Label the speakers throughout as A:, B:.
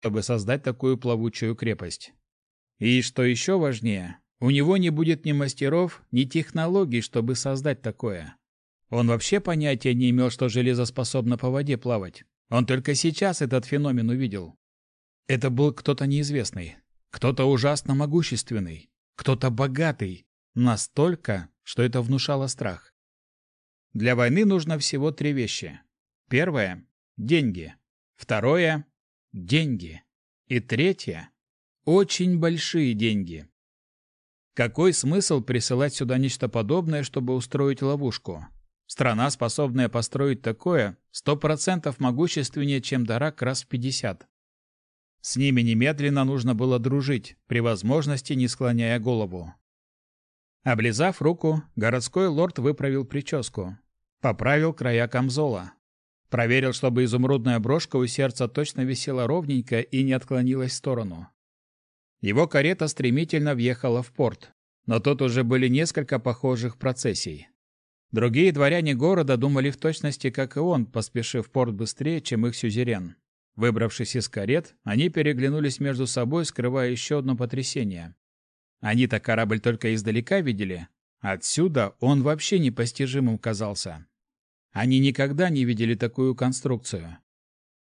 A: чтобы создать такую плавучую крепость. И что еще важнее, у него не будет ни мастеров, ни технологий, чтобы создать такое. Он вообще понятия не имел, что железо способно по воде плавать. Он только сейчас этот феномен увидел. Это был кто-то неизвестный, кто-то ужасно могущественный, кто-то богатый, настолько, что это внушало страх. Для войны нужно всего три вещи. Первое – деньги. Второе – деньги. И третье – очень большие деньги. Какой смысл присылать сюда нечто подобное, чтобы устроить ловушку? Страна, способная построить такое, сто процентов могущественнее, чем Дарак раз в пятьдесят. С ними немедленно нужно было дружить, при возможности не склоняя голову. Облизав руку, городской лорд выправил прическу, поправил края камзола, проверил, чтобы изумрудная брошка у сердца точно висела ровненько и не отклонилась в сторону. Его карета стремительно въехала в порт, но тут уже были несколько похожих процессий. Другие дворяне города думали в точности, как и он, поспешив в порт быстрее, чем их сюзерен. Выбравшись из карет, они переглянулись между собой, скрывая еще одно потрясение. Они-то корабль только издалека видели. Отсюда он вообще непостижимым казался. Они никогда не видели такую конструкцию.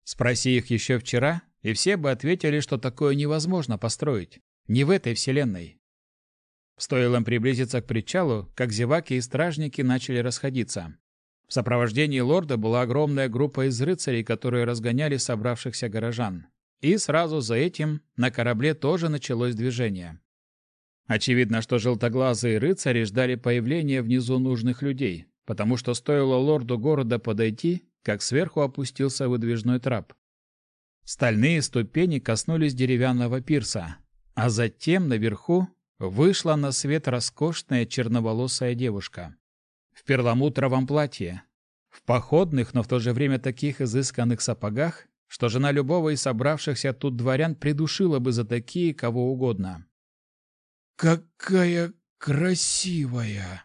A: Спроси их еще вчера, и все бы ответили, что такое невозможно построить. Не в этой вселенной. Стоило им приблизиться к причалу, как зеваки и стражники начали расходиться. В сопровождении лорда была огромная группа из рыцарей, которые разгоняли собравшихся горожан. И сразу за этим на корабле тоже началось движение. Очевидно, что желтоглазые рыцари ждали появления внизу нужных людей, потому что стоило лорду города подойти, как сверху опустился выдвижной трап. Стальные ступени коснулись деревянного пирса, а затем наверху вышла на свет роскошная черноволосая девушка. В перламутровом платье, в походных, но в то же время таких изысканных сапогах, что жена любого из собравшихся тут дворян придушила бы за такие кого угодно. «Какая красивая!»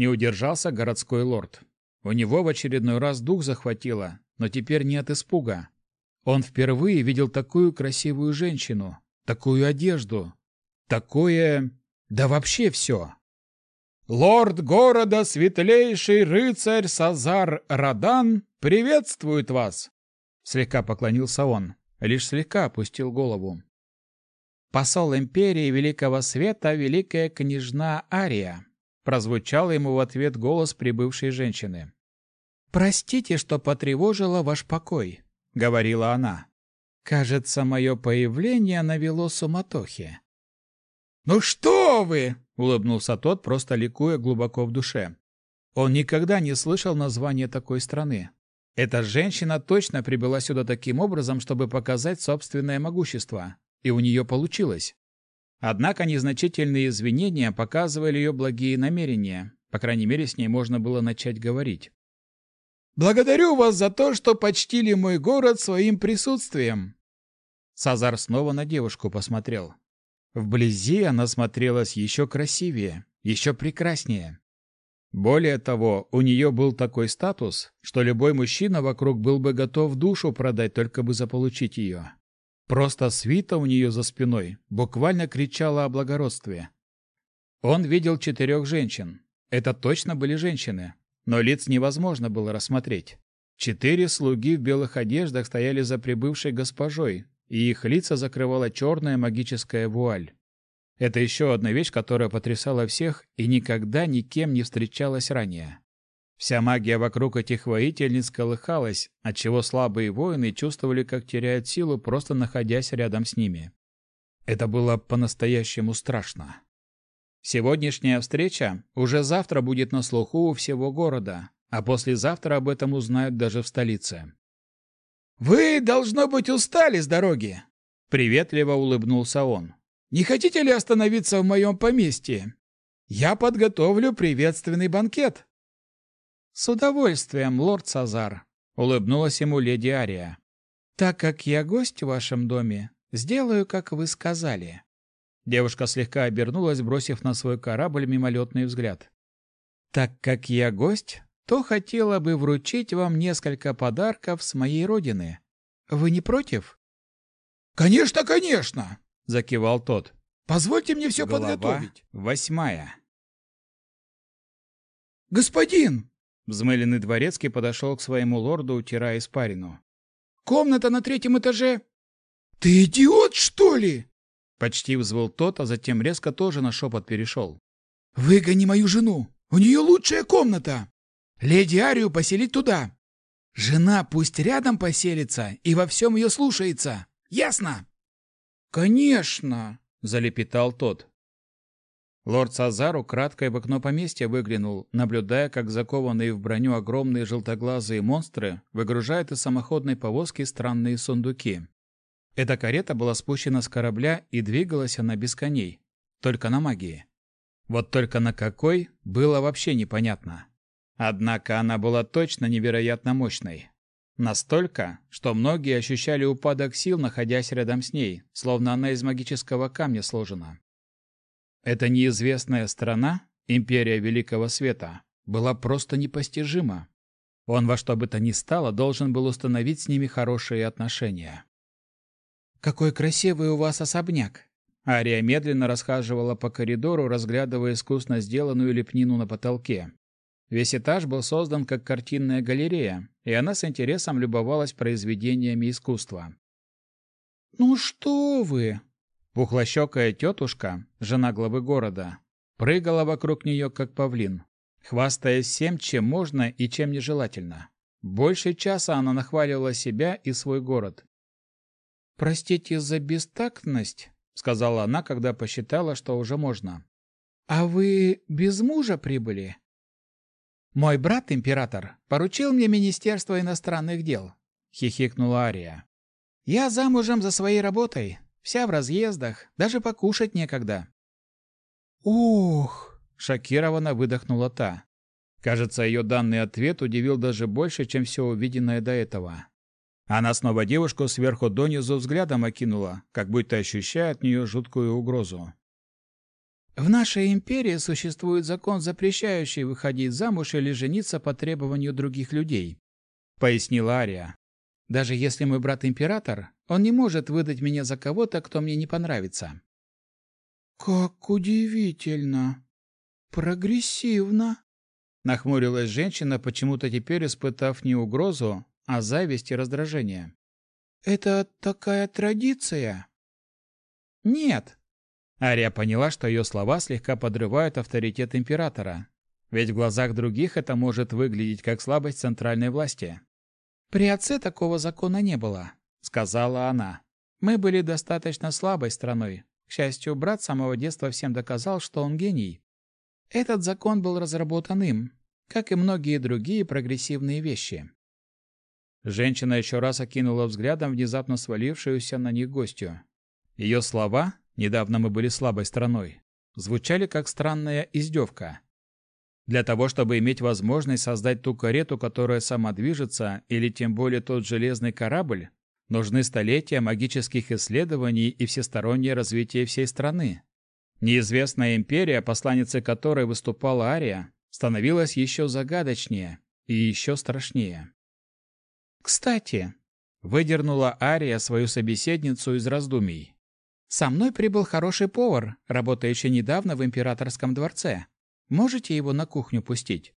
A: Не удержался городской лорд. У него в очередной раз дух захватило, но теперь не от испуга, он впервые видел такую красивую женщину, такую одежду, такое... да вообще все. «Лорд города, светлейший рыцарь Сазар Радан приветствует вас!» Слегка поклонился он, лишь слегка опустил голову. «Посол империи Великого Света, Великая княжна Ария», прозвучал ему в ответ голос прибывшей женщины. «Простите, что потревожила ваш покой. — говорила она. «Кажется, мое появление навело суматохи». «Ну что вы!» — улыбнулся тот, просто ликуя глубоко в душе. Он никогда не слышал названия такой страны. Эта женщина точно прибыла сюда таким образом, чтобы показать собственное могущество. И у нее получилось. Однако незначительные извинения показывали ее благие намерения. По крайней мере, с ней можно было начать говорить. Благодарю вас за то, что почтили мой город своим присутствием. Сазар снова на девушку посмотрел. Вблизи она смотрелась еще красивее, еще прекраснее. Более того, у нее был такой статус, что любой мужчина вокруг был бы готов душу продать, только бы заполучить ее. Просто свита у нее за спиной буквально кричала о благородстве. Он видел четырех женщин. Это точно были женщины, но лиц невозможно было рассмотреть. Четыре слуги в белых одеждах стояли за прибывшей госпожой, и их лица закрывала черная магическая вуаль. Это еще одна вещь, которая потрясала всех и никогда никем не встречалась ранее. Вся магия вокруг этих воительниц колыхалась, отчего слабые воины чувствовали, как теряют силу, просто находясь рядом с ними. Это было по-настоящему страшно. Сегодняшняя встреча уже завтра будет на слуху у всего города, а послезавтра об этом узнают даже в столице. «Вы, должно быть, устали с дороги!» Приветливо улыбнулся он. «Не хотите ли остановиться в моем поместье? Я подготовлю приветственный банкет». «С удовольствием, лорд Сазар», — улыбнулась ему леди Ария. «Так как я гость в вашем доме, сделаю, как вы сказали». Девушка слегка обернулась, бросив на свой корабль мимолетный взгляд. «Так как я гость, то хотела бы вручить вам несколько подарков с моей родины. Вы не против?»
B: Конечно, конечно, закивал тот. Позвольте мне все
A: Глава
B: подготовить.
A: Восьмая.
B: Господин,
A: Взмыленный дворецкий подошел к своему лорду, утирая испарину.
B: комната на третьем этаже. Ты идиот, что ли?
A: Почти взвыл тот, а затем резко тоже на шепот перешел.
B: Выгони мою жену. У нее лучшая комната. Леди Арию поселить туда. Жена пусть рядом поселится и во всем ее слушается. Ясно? Конечно,
A: Залепетал тот. Лорд Сазару кратко в окно поместья выглянул, наблюдая, как закованные в броню огромные желтоглазые монстры выгружают из самоходной повозки странные сундуки. Эта карета была спущена с корабля, и двигалась она без коней, только на магии. Вот только на какой, было вообще непонятно. Однако она была точно невероятно мощной. Настолько, что многие ощущали упадок сил, находясь рядом с ней, словно она из магического камня сложена. Эта неизвестная страна, империя Великого Света, была просто непостижима. Он во что бы то ни стало должен был установить с ними хорошие отношения.
B: Какой красивый у вас особняк.
A: Ария медленно расхаживала по коридору, разглядывая искусно сделанную лепнину на потолке. Весь этаж был создан как картинная галерея, и она с интересом любовалась произведениями искусства.
B: Ну что вы?
A: Пухлощекая тетушка, жена главы города, прыгала вокруг нее, как павлин, хвастаясь всем, чем можно и чем нежелательно. Больше часа она нахваливала себя и свой город.
B: Простите за бестактность,
A: сказала она, когда посчитала, что уже можно.
B: А вы без мужа прибыли? Мой брат, император, поручил мне Министерство иностранных дел, хихикнула Ария. Я замужем за своей работой, вся в разъездах, даже покушать некогда. Ух,
A: шокированно выдохнула та. Кажется, ее данный ответ удивил даже больше, чем все увиденное до этого. Она снова девушку сверху донизу взглядом окинула, как будто ощущая от нее жуткую угрозу.
B: В нашей империи существует закон, запрещающий выходить замуж или жениться по требованию других людей, пояснила Ария. Даже если мой брат император, он не может выдать меня за кого-то, кто мне не понравится. Как удивительно. Прогрессивно,
A: нахмурилась женщина, почему-то теперь испытав не угрозу, а зависть и раздражение.
B: Это такая традиция?
A: Нет, Ария поняла, что ее слова слегка подрывают авторитет императора, ведь в глазах других это может выглядеть как слабость центральной власти.
B: «При отце такого закона не было», — сказала она. «Мы были достаточно слабой страной. К счастью, брат с самого детства всем доказал, что он гений. Этот закон был разработан им, как и многие другие прогрессивные вещи».
A: Женщина еще раз окинула взглядом внезапно свалившуюся на них гостью. Ее слова недавно мы были слабой страной, звучали как странная издевка. Для того, чтобы иметь возможность создать ту карету, которая сама движется, или тем более тот железный корабль, нужны столетия магических исследований и всестороннее развитие всей страны. Неизвестная империя, посланницей которой выступала Ария, становилась еще загадочнее и еще страшнее.
B: «Кстати», —
A: выдернула Ария свою собеседницу из раздумий,
B: со мной прибыл хороший повар, работающий недавно в императорском дворце. Можете его на кухню пустить?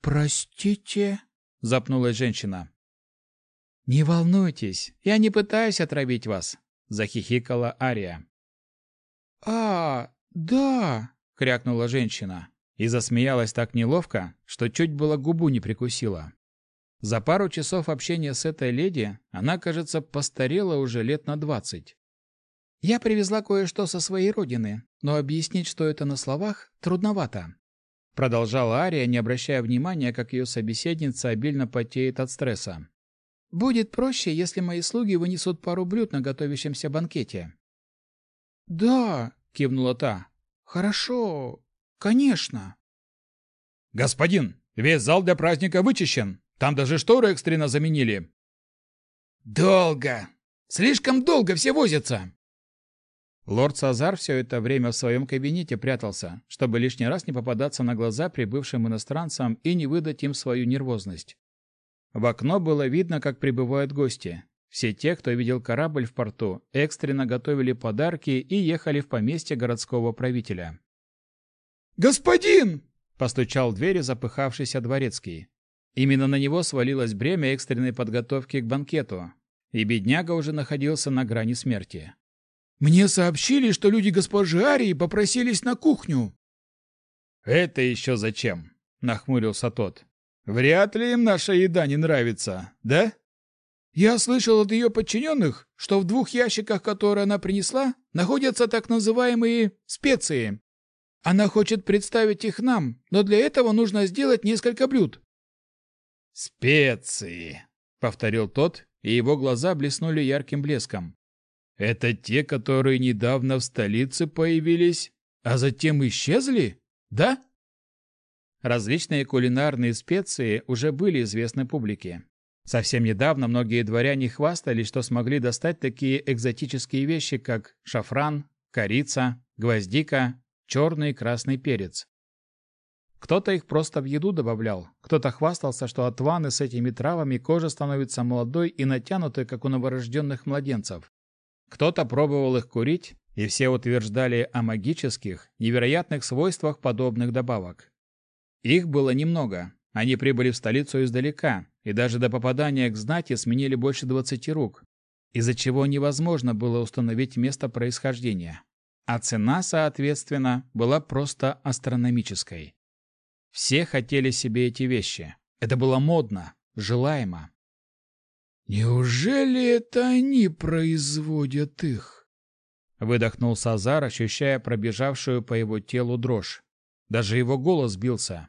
B: Простите,
A: запнулась женщина.
B: Не волнуйтесь, я не пытаюсь отравить вас, захихикала Ария. А, да, крякнула женщина и засмеялась так неловко, что чуть было губу не прикусила. За пару часов общения с этой леди она, кажется, постарела уже лет на двадцать. Я привезла кое-что со своей родины, но объяснить, что это на словах, трудновато. Продолжала Ария, не обращая внимания, как ее собеседница обильно потеет от стресса. Будет проще, если мои слуги вынесут пару блюд на готовящемся банкете. Да, кивнула та. Хорошо, конечно.
A: Господин, весь зал для праздника вычищен. Там даже шторы экстренно заменили.
B: Долго. Слишком долго все возятся.
A: Лорд Сазар все это время в своем кабинете прятался, чтобы лишний раз не попадаться на глаза прибывшим иностранцам и не выдать им свою нервозность. В окно было видно, как прибывают гости. Все те, кто видел корабль в порту, экстренно готовили подарки и ехали в поместье городского правителя.
B: «Господин!»
A: — постучал в двери запыхавшийся дворецкий. Именно на него свалилось бремя экстренной подготовки к банкету, и бедняга уже находился на грани смерти.
B: «Мне сообщили, что люди госпожи Арии попросились на кухню».
A: «Это еще зачем?» — нахмурился тот. «Вряд ли им наша еда не нравится, да?»
B: «Я слышал от ее подчиненных, что в двух ящиках, которые она принесла, находятся так называемые специи. Она хочет представить их нам, но для этого нужно сделать несколько блюд.
A: «Специи», — повторил тот, и его глаза блеснули ярким блеском. «Это те, которые недавно в столице появились, а затем исчезли? Да?» Различные кулинарные специи уже были известны публике. Совсем недавно многие дворяне хвастались, что смогли достать такие экзотические вещи, как шафран, корица, гвоздика, черный и красный перец. Кто-то их просто в еду добавлял, кто-то хвастался, что от ванны с этими травами кожа становится молодой и натянутой, как у новорожденных младенцев. Кто-то пробовал их курить, и все утверждали о магических, невероятных свойствах подобных добавок. Их было немного. Они прибыли в столицу издалека, и даже до попадания к знати сменили больше 20 рук, из-за чего невозможно было установить место происхождения. А цена, соответственно, была просто астрономической. Все хотели себе эти вещи. Это было модно, желаемо.
B: «Неужели это они производят их?»
A: Выдохнул Сазар, ощущая пробежавшую по его телу дрожь. Даже его голос бился.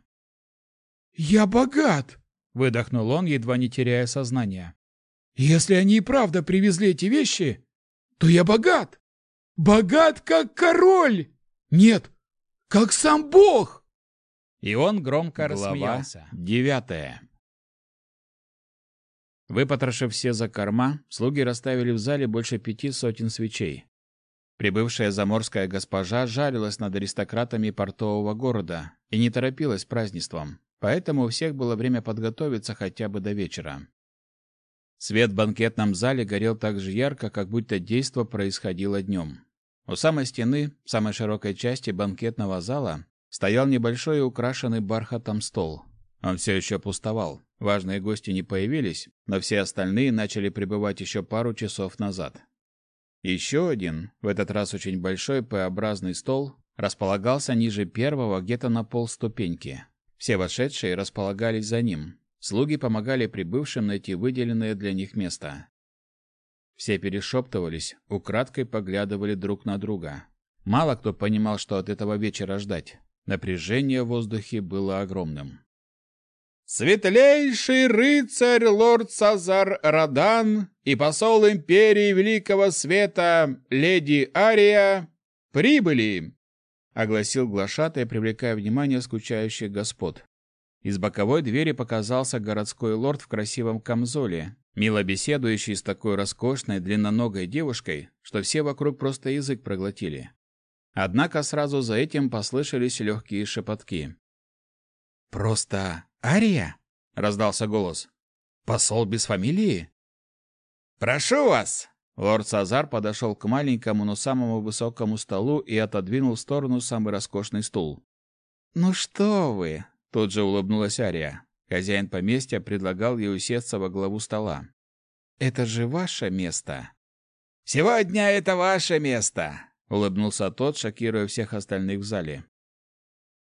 B: «Я богат!»
A: — выдохнул он, едва не теряя сознание.
B: «Если они и правда привезли эти вещи, то я богат! Богат, как король! Нет, как сам бог!»
A: И он громко Глава рассмеялся. Девятая. Выпотрошив все за корма, слуги расставили в зале больше пяти сотен свечей. Прибывшая заморская госпожа жалилась над аристократами портового города и не торопилась празднеством, поэтому у всех было время подготовиться хотя бы до вечера. Свет в банкетном зале горел так же ярко, как будто действо происходило днем. У самой стены, самой широкой части банкетного зала, стоял небольшой украшенный бархатом стол. Он все еще пустовал. Важные гости не появились, но все остальные начали прибывать еще пару часов назад. Еще один, в этот раз очень большой П-образный стол, располагался ниже первого где-то на полступеньки. Все вошедшие располагались за ним. Слуги помогали прибывшим найти выделенное для них место. Все перешептывались, украдкой поглядывали друг на друга. Мало кто понимал, что от этого вечера ждать. Напряжение в воздухе было огромным.
C: «Светлейший рыцарь лорд Сазар Радан и посол империи Великого Света леди Ария прибыли!» — огласил глашатай, привлекая внимание скучающих господ. Из боковой двери показался городской лорд в красивом камзоле, мило беседующий с такой роскошной длинноногой девушкой, что все вокруг просто язык проглотили. Однако сразу за этим послышались легкие шепотки.
A: «Просто Ария?» — раздался голос. «Посол без фамилии?»
C: «Прошу вас!»
A: Лорд Сазар подошел к маленькому, но самому высокому столу и отодвинул в сторону самый роскошный стул.
B: «Ну что вы!»
A: — тут же улыбнулась Ария. Хозяин поместья предлагал ей усесться во главу стола.
B: «Это же ваше место!»
C: «Сегодня это ваше место!»
A: улыбнулся тот, шокируя всех остальных в зале.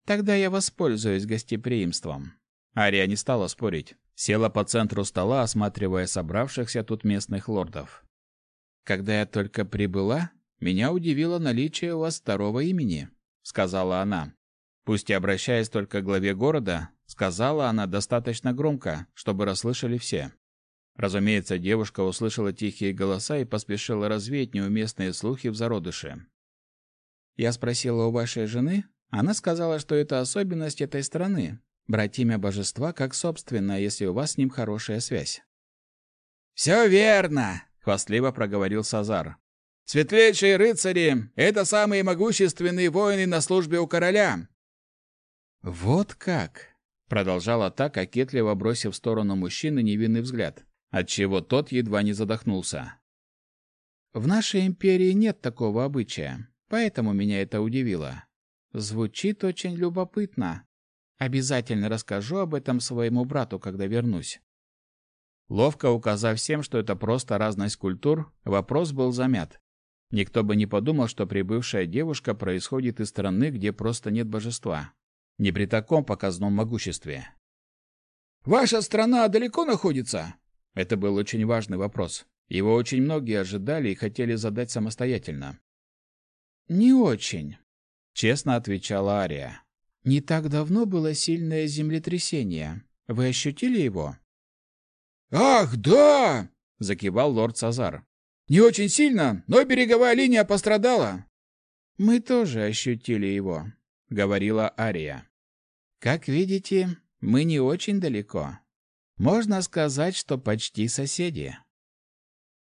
B: Тогда я воспользуюсь гостеприимством.
A: Ария не стала спорить. Села по центру стола, осматривая собравшихся тут местных лордов.
B: Когда я только прибыла, меня удивило наличие у вас второго имени, сказала она.
A: Пусть и обращаясь только к главе города, сказала она достаточно громко, чтобы расслышали все. Разумеется, девушка услышала тихие голоса и поспешила развеять неуместные слухи в зародыше.
B: Я спросила у вашей жены, она сказала, что это особенность этой страны брать имя божества как собственное, если у вас с ним хорошая связь.
C: «Все верно, хвастливо проговорил Сазар. Светлейшие рыцари это самые могущественные воины на службе у короля.
B: Вот как, продолжала та, кокетливо бросив в сторону мужчины невинный взгляд.
A: отчего тот едва не задохнулся.
B: В нашей империи нет такого обычая, поэтому меня это удивило. Звучит очень любопытно. Обязательно расскажу об этом своему брату, когда вернусь.
A: Ловко указав всем, что это просто разность культур, вопрос был замят. Никто бы не подумал, что прибывшая девушка происходит из страны, где просто нет божества. Не при таком показном могуществе.
C: «Ваша страна далеко находится?»
A: Это был очень важный вопрос. Его очень многие ожидали и хотели задать самостоятельно.
B: «Не очень», —
A: честно отвечала Ария.
B: «Не так давно было сильное землетрясение. Вы ощутили его?»
C: «Ах, да!»
A: — закивал лорд Сазар.
C: «Не очень сильно, но береговая линия пострадала».
B: «Мы тоже ощутили его», — говорила Ария. «Как видите, мы не очень далеко. Можно сказать, что почти соседи».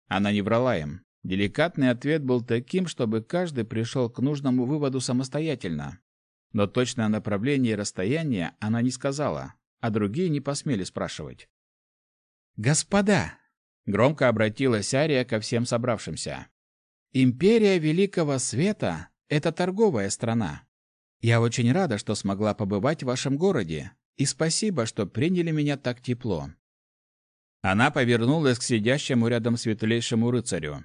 A: Она не врала им. Деликатный ответ был таким, чтобы каждый пришел к нужному выводу самостоятельно. Но точное направление и расстояние она не сказала, а другие не посмели спрашивать.
B: «Господа!» — громко обратилась Ария ко всем собравшимся. «Империя Великого Света — это торговая страна. Я очень рада, что смогла побывать в вашем городе, и спасибо, что приняли меня так тепло.
A: Она повернулась к сидящему рядом светлейшему рыцарю.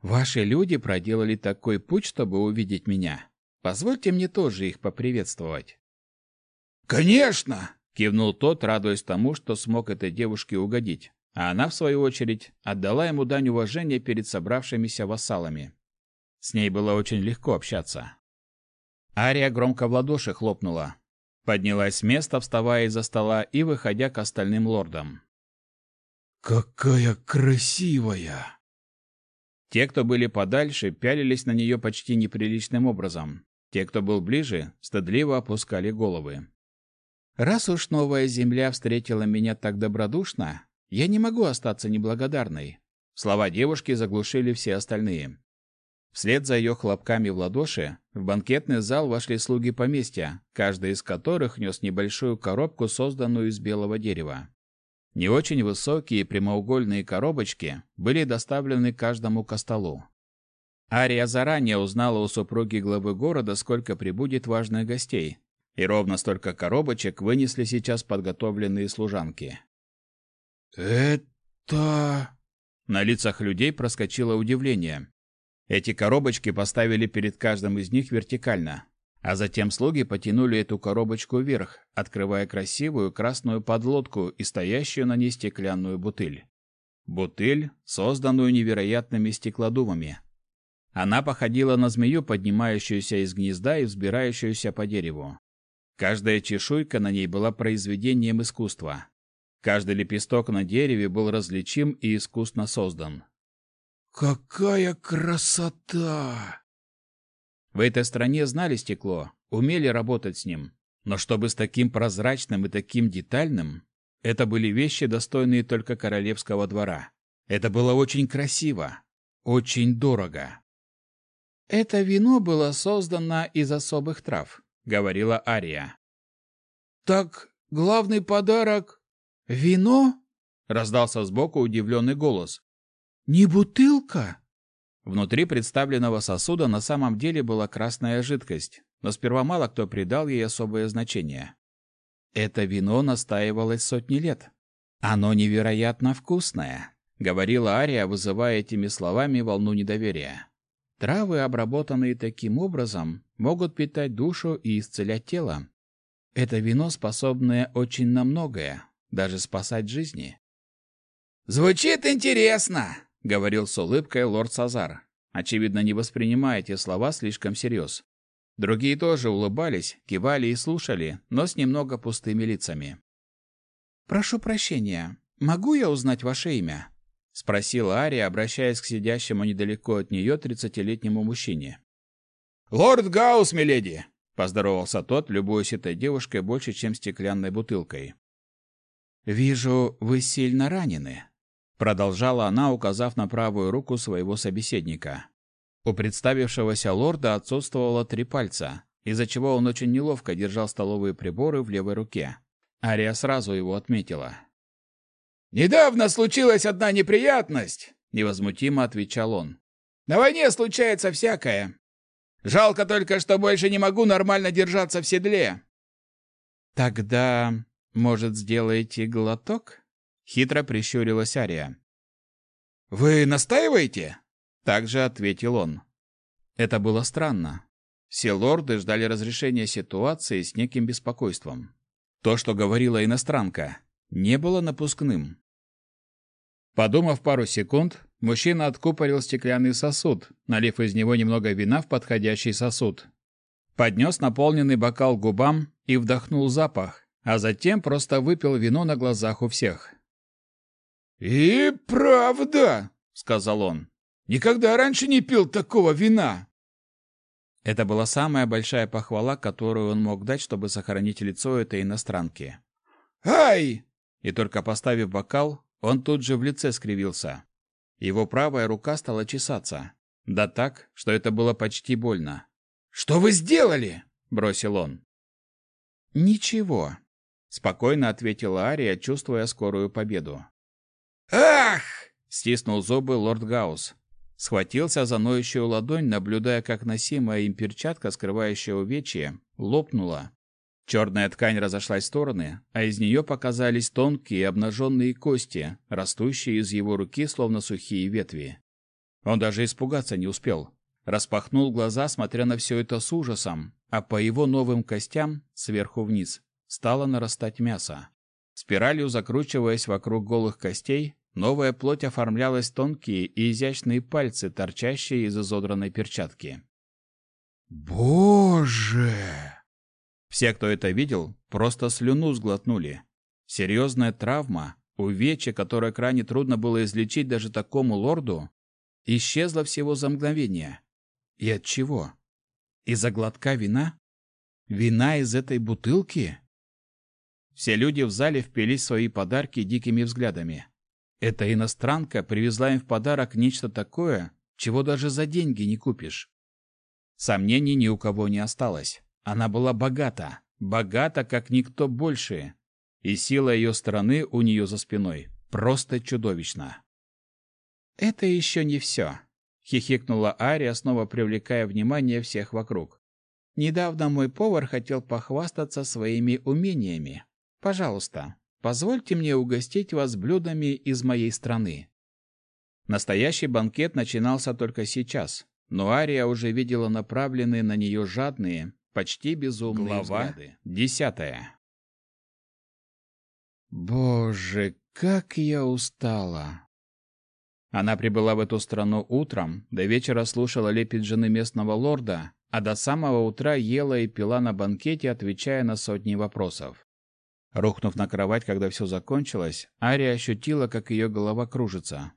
B: «Ваши люди проделали такой путь, чтобы увидеть меня. Позвольте мне тоже их поприветствовать».
C: «Конечно!»
A: — кивнул тот, радуясь тому, что смог этой девушке угодить, а она, в свою очередь, отдала ему дань уважения перед собравшимися вассалами. С ней было очень легко общаться. Ария громко в ладоши хлопнула. Поднялась с места, вставая из-за стола и выходя к остальным лордам.
C: «Какая красивая!»
A: Те, кто были подальше, пялились на нее почти неприличным образом. Те, кто был ближе, стыдливо опускали головы.
B: «Раз уж новая земля встретила меня так добродушно, я не могу остаться неблагодарной».
A: Слова девушки заглушили все остальные. Вслед за ее хлопками в ладоши в банкетный зал вошли слуги поместья, каждый из которых нес небольшую коробку, созданную из белого дерева. Не очень высокие прямоугольные коробочки были доставлены каждому к столу. Ария заранее узнала у супруги главы города, сколько прибудет важных гостей, и ровно столько коробочек вынесли сейчас подготовленные служанки.
C: «Это...»
A: На лицах людей проскочило удивление. Эти коробочки поставили перед каждым из них вертикально, а затем слуги потянули эту коробочку вверх, открывая красивую красную подлодку и стоящую на ней стеклянную бутыль. Бутыль, созданную невероятными стеклодувами. Она походила на змею, поднимающуюся из гнезда и взбирающуюся по дереву. Каждая чешуйка на ней была произведением искусства. Каждый лепесток на дереве был различим и искусно создан.
C: «Какая красота!»
A: В этой стране знали стекло, умели работать с ним. Но чтобы с таким прозрачным и таким детальным, это были вещи, достойные только королевского двора. Это было очень красиво, очень дорого.
B: «Это вино было создано из особых трав», — говорила Ария.
C: «Так главный подарок —
B: вино?»
A: — раздался сбоку удивленный голос.
B: «Не бутылка?»
A: Внутри представленного сосуда на самом деле была красная жидкость, но сперва мало кто придал ей особое значение. Это вино настаивалось сотни лет. Оно невероятно вкусное, говорила Ария, вызывая этими словами волну недоверия. Травы, обработанные таким образом, могут питать душу и исцелять тело. Это вино, способное очень на многое, даже спасать жизни.
C: Звучит интересно,
A: говорил с улыбкой лорд Сазар, очевидно, не воспринимая эти слова слишком всерьез. Другие тоже улыбались, кивали и слушали, но с немного пустыми лицами.
B: «Прошу прощения, могу я узнать ваше имя?» — спросила Ария, обращаясь к сидящему недалеко от нее тридцатилетнему мужчине.
C: «Лорд Гаус, миледи!»
A: — поздоровался тот, любуясь этой девушкой больше, чем стеклянной бутылкой.
B: «Вижу, вы сильно ранены»,
A: Продолжала она, указав на правую руку своего собеседника. У представившегося лорда отсутствовало три пальца, из-за чего он очень неловко держал столовые приборы в левой руке. Ария сразу его отметила.
D: Недавно случилась одна неприятность, невозмутимо отвечал он. На войне случается всякое. Жалко только, что больше не могу нормально держаться в седле.
A: Тогда, может, сделаете глоток? Хитро прищурилась Ария.
D: Вы настаиваете?
A: Также ответил он. Это было странно. Все лорды ждали разрешения ситуации с неким беспокойством. То, что говорила иностранка, не было напускным.
E: Подумав пару секунд, мужчина откупорил стеклянный сосуд, налив из него немного вина в подходящий сосуд. Поднес наполненный бокал к губам и вдохнул запах, а затем просто выпил вино на глазах у всех.
D: «И правда!» — сказал он. «Никогда раньше не пил такого вина!»
A: Это была самая большая похвала, которую он мог дать, чтобы сохранить лицо этой иностранки.
D: «Ай!»
A: И только поставив бокал, он тут же в лице скривился. Его правая рука стала чесаться. Да так, что это было почти больно.
D: «Что вы сделали?» — бросил он.
A: «Ничего», — спокойно ответила Ария, чувствуя скорую победу.
D: «Ах!»
A: — стиснул зубы лорд Гаус. Схватился за ноющую ладонь, наблюдая, как носимая им перчатка, скрывающая увечье, лопнула. Черная ткань разошлась в стороны, а из нее показались тонкие обнаженные кости, растущие из его руки, словно сухие ветви. Он даже испугаться не успел. Распахнул глаза, смотря на все это с ужасом, а по его новым костям, сверху вниз, стало нарастать мясо. Спиралью закручиваясь вокруг голых костей, Новая плоть оформлялась тонкие и изящные пальцы, торчащие из изодранной перчатки.
D: «Боже!»
A: Все, кто это видел, просто слюну сглотнули. Серьезная травма, увечье, которое крайне трудно было излечить даже такому лорду, исчезла всего за мгновение. И от чего? Из-за глотка вина? Вина из этой бутылки? Все люди в зале впились свои подарки дикими взглядами. Эта иностранка привезла им в подарок нечто такое, чего даже за деньги не купишь. Сомнений ни у кого не осталось. Она была богата, богата, как никто больше, и сила ее стороны у нее за спиной просто чудовищна. «Это еще не все», — хихикнула Ария, снова привлекая внимание всех вокруг. «Недавно мой повар хотел похвастаться своими умениями. Пожалуйста, Позвольте мне угостить вас блюдами из моей страны. Настоящий банкет начинался только сейчас, но Ария уже видела направленные на нее жадные, почти безумные
E: Глава
A: взгляды. Десятая.
E: Боже, как я устала.
A: Она прибыла в эту страну утром, до вечера слушала лепет жены местного лорда, а до самого утра ела и пила на банкете, отвечая на сотни вопросов. Рухнув на кровать, когда все закончилось, Ария ощутила, как ее голова кружится.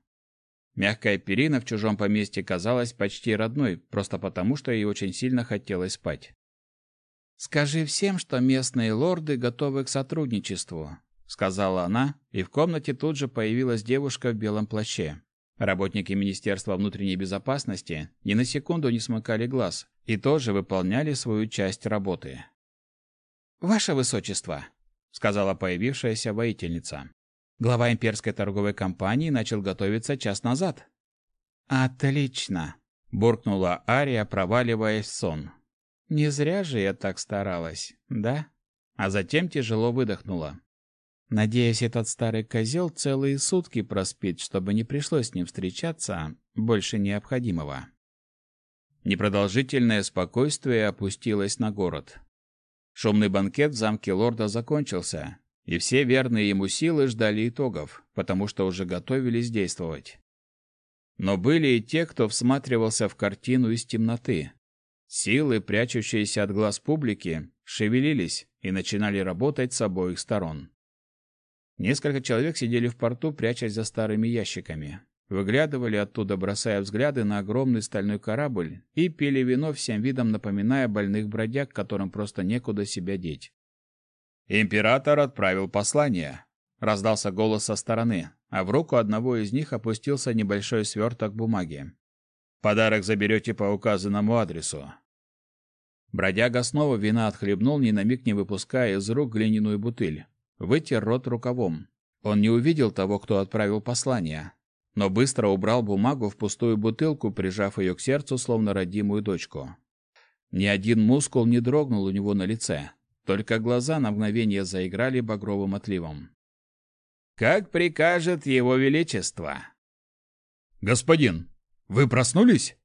A: Мягкая перина в чужом поместье казалась почти родной, просто потому, что ей очень сильно хотелось спать. «Скажи всем, что местные лорды готовы к сотрудничеству», — сказала она, и в комнате тут же появилась девушка в белом плаще. Работники Министерства внутренней безопасности ни на секунду не смыкали глаз и тоже выполняли свою часть работы. «Ваше Высочество», — сказала появившаяся воительница. Глава имперской торговой компании начал готовиться час назад. «Отлично!» — буркнула Ария, проваливаясь в сон. «Не зря же я так старалась, да?» А затем тяжело выдохнула. «Надеюсь, этот старый козел целые сутки проспит, чтобы не пришлось с ним встречаться больше необходимого». Непродолжительное спокойствие опустилось на город. Шумный банкет в замке лорда закончился, и все верные ему силы ждали итогов, потому что уже готовились действовать. Но были и те, кто всматривался в картину из темноты. Силы, прячущиеся от глаз публики, шевелились и начинали работать с обоих сторон. Несколько человек сидели в порту, прячась за старыми ящиками выглядывали оттуда, бросая взгляды на огромный стальной корабль и пили вино всем видом, напоминая больных бродяг, которым просто некуда себя деть. Император отправил послание. Раздался голос со стороны, а в руку одного из них опустился небольшой сверток бумаги. Подарок заберете по указанному адресу. Бродяга снова вина отхлебнул, ни на миг не выпуская из рук глиняную бутыль. Вытер рот рукавом.
F: Он не увидел того, кто отправил послание, но быстро убрал бумагу в пустую бутылку, прижав ее к сердцу, словно родимую дочку. Ни один мускул не дрогнул у него на лице, только глаза на мгновение заиграли багровым отливом.
G: «Как прикажет его величество!»
F: «Господин, вы проснулись?»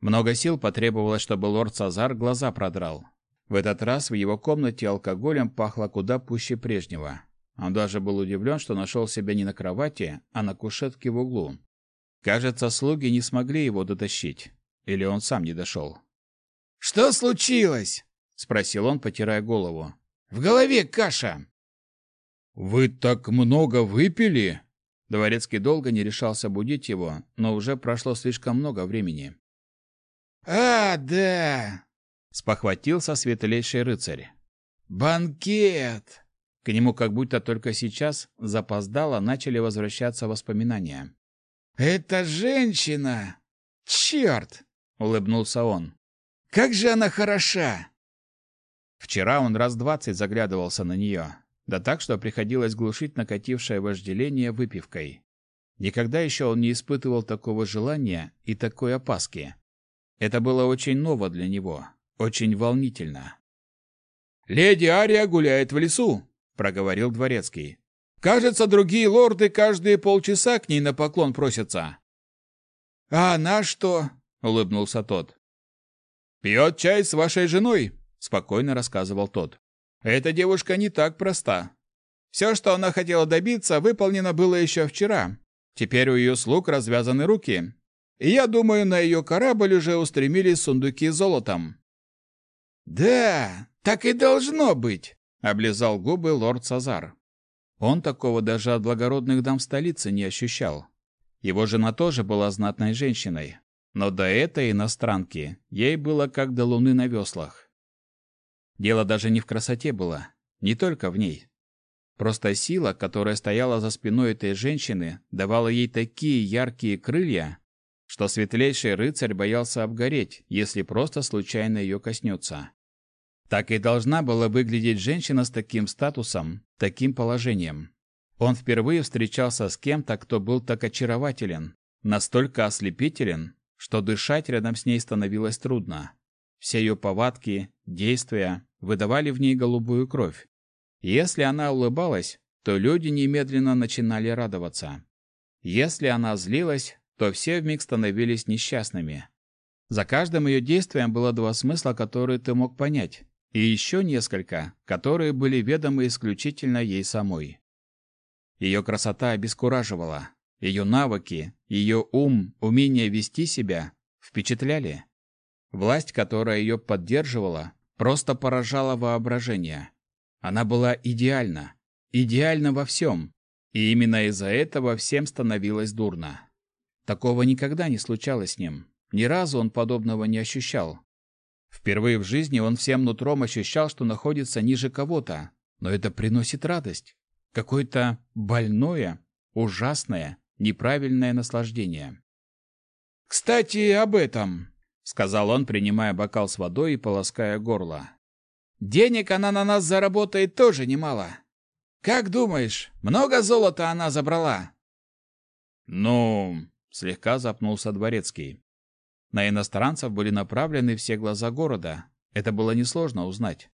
A: Много сил потребовалось, чтобы лорд Сазар глаза продрал. В этот раз в его комнате алкоголем пахло куда пуще прежнего. Он даже был удивлен, что нашел себя не на кровати, а на кушетке в углу. Кажется, слуги не смогли его дотащить. Или он сам не дошел.
G: «Что случилось?»
A: — спросил он, потирая голову.
G: «В голове каша!»
F: «Вы так много выпили?»
A: Дворецкий долго не решался будить его, но уже прошло слишком много времени.
G: «А, да!»
A: — спохватился светлейший рыцарь.
G: «Банкет!»
A: К нему как будто только сейчас, запоздало, начали возвращаться воспоминания.
G: «Это женщина! Черт!» — улыбнулся он. «Как же она хороша!»
A: Вчера он раз двадцать заглядывался на нее, да так, что приходилось глушить накатившее вожделение выпивкой. Никогда еще он не испытывал такого желания и такой опаски. Это было очень ново для него, очень волнительно.
G: «Леди Ария гуляет в лесу», проговорил дворецкий. Кажется, другие лорды каждые полчаса к ней на поклон просятся. А она что? улыбнулся тот. Пьет чай с вашей женой, спокойно рассказывал тот. Эта девушка не так проста. Все, что она хотела добиться, выполнено было еще вчера. Теперь у ее слуг развязаны руки. И я думаю, на ее корабль уже устремились сундуки с золотом. Да, так и должно быть, облизал губы лорд Сазар.
A: Он такого даже от благородных дам столицы не ощущал. Его жена тоже была знатной женщиной, но до этой иностранки ей было как до луны на веслах. Дело даже не в красоте было, не только в ней. Просто сила, которая стояла за спиной этой женщины, давала ей такие яркие крылья, что светлейший рыцарь боялся обгореть, если просто случайно ее коснется. Так и должна была выглядеть женщина с таким статусом, таким положением. Он впервые встречался с кем-то, кто был так очарователен, настолько ослепителен, что дышать рядом с ней становилось трудно. Все ее повадки, действия выдавали в ней голубую кровь. Если она улыбалась, то люди немедленно начинали радоваться. Если она злилась, то все вмиг становились несчастными. За каждым ее действием было два смысла, которые ты мог понять и еще несколько, которые были ведомы исключительно ей самой. Ее красота обескураживала, ее навыки, ее ум, умение вести себя впечатляли. Власть, которая ее поддерживала, просто поражала воображение. Она была идеальна, идеальна во всем, и именно из-за этого всем становилось дурно. Такого никогда не случалось с ним. Ни разу он подобного не ощущал. Впервые в жизни он всем нутром ощущал, что находится ниже кого-то, но это приносит радость. Какое-то больное, ужасное, неправильное наслаждение.
G: «Кстати, об этом», —
A: сказал он, принимая бокал с водой и полоская горло.
G: «Денег она на нас заработает тоже немало. Как думаешь, много золота она забрала?»
A: «Ну...» — слегка запнулся дворецкий. На иностранцев были направлены все глаза города. Это было несложно узнать.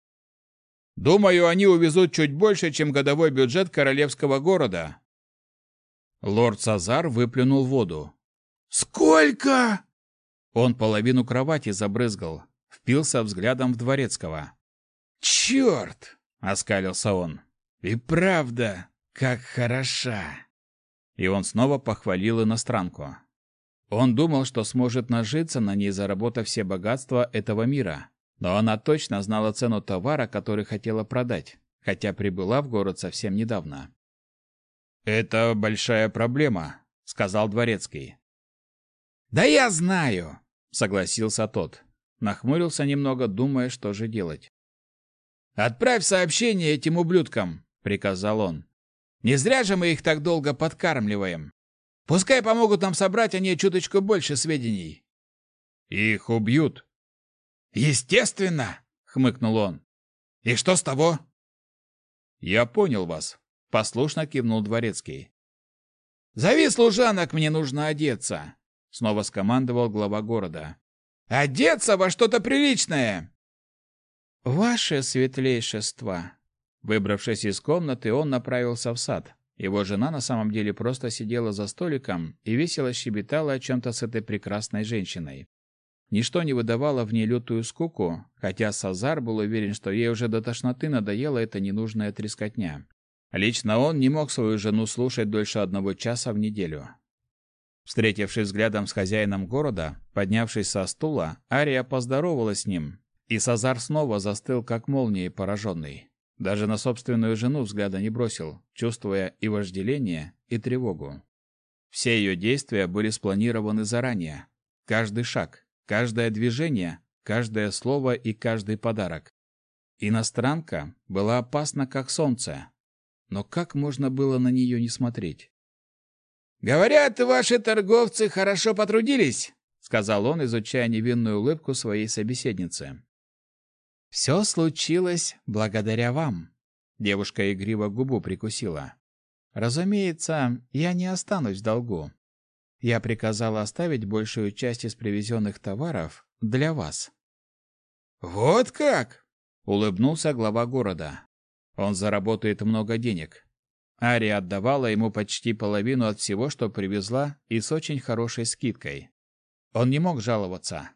G: Думаю, они увезут чуть больше, чем годовой бюджет королевского города.
A: Лорд Сазар выплюнул воду.
G: Сколько?
A: Он половину кровати забрызгал, впился взглядом в дворецкого.
G: Черт! оскалился он. И правда, как хороша.
A: И он снова похвалил иностранку. Он думал, что сможет нажиться на ней, заработав все богатства этого мира. Но она точно знала цену товара, который хотела продать, хотя прибыла в город совсем недавно.
F: «Это большая проблема», — сказал Дворецкий.
G: «Да я знаю», —
A: согласился тот. Нахмурился немного, думая, что же делать.
G: «Отправь сообщение этим ублюдкам», — приказал он. «Не зря же мы их так долго подкармливаем. Пускай помогут нам собрать о ней чуточку больше сведений.
F: Их убьют.
G: Естественно, хмыкнул он. И что с того?
F: Я понял вас.
A: Послушно кивнул дворецкий. «Зови служанок, мне нужно одеться!» Снова скомандовал глава города. «Одеться во что-то приличное!» «Ваше светлейшество!» Выбравшись из комнаты, он направился в сад. Его жена на самом деле просто сидела за столиком и весело щебетала о чем-то с этой прекрасной женщиной. Ничто не выдавало в ней лютую скуку, хотя Сазар был уверен, что ей уже до тошноты надоела эта ненужная трескотня. Лично он не мог свою жену слушать дольше одного часа в неделю. Встретившись взглядом с хозяином города, поднявшись со стула, Ария поздоровалась с ним, и Сазар снова застыл, как молнией пораженный. Даже на собственную жену взгляда не бросил, чувствуя и вожделение, и тревогу. Все ее действия были спланированы заранее. Каждый шаг, каждое движение, каждое слово и каждый подарок. Иностранка была опасна, как солнце. Но как можно было на нее не смотреть?
C: «Говорят, ваши торговцы хорошо потрудились», —
A: сказал он, изучая невинную улыбку своей собеседницы. «Все случилось благодаря вам», — девушка игриво губу прикусила. «Разумеется, я не останусь в долгу. Я приказала оставить большую часть из привезенных товаров для вас.
C: Вот как?
A: улыбнулся глава города. Он заработает много денег. Ария отдавала ему почти половину от всего, что привезла, и с очень хорошей скидкой. Он не мог жаловаться.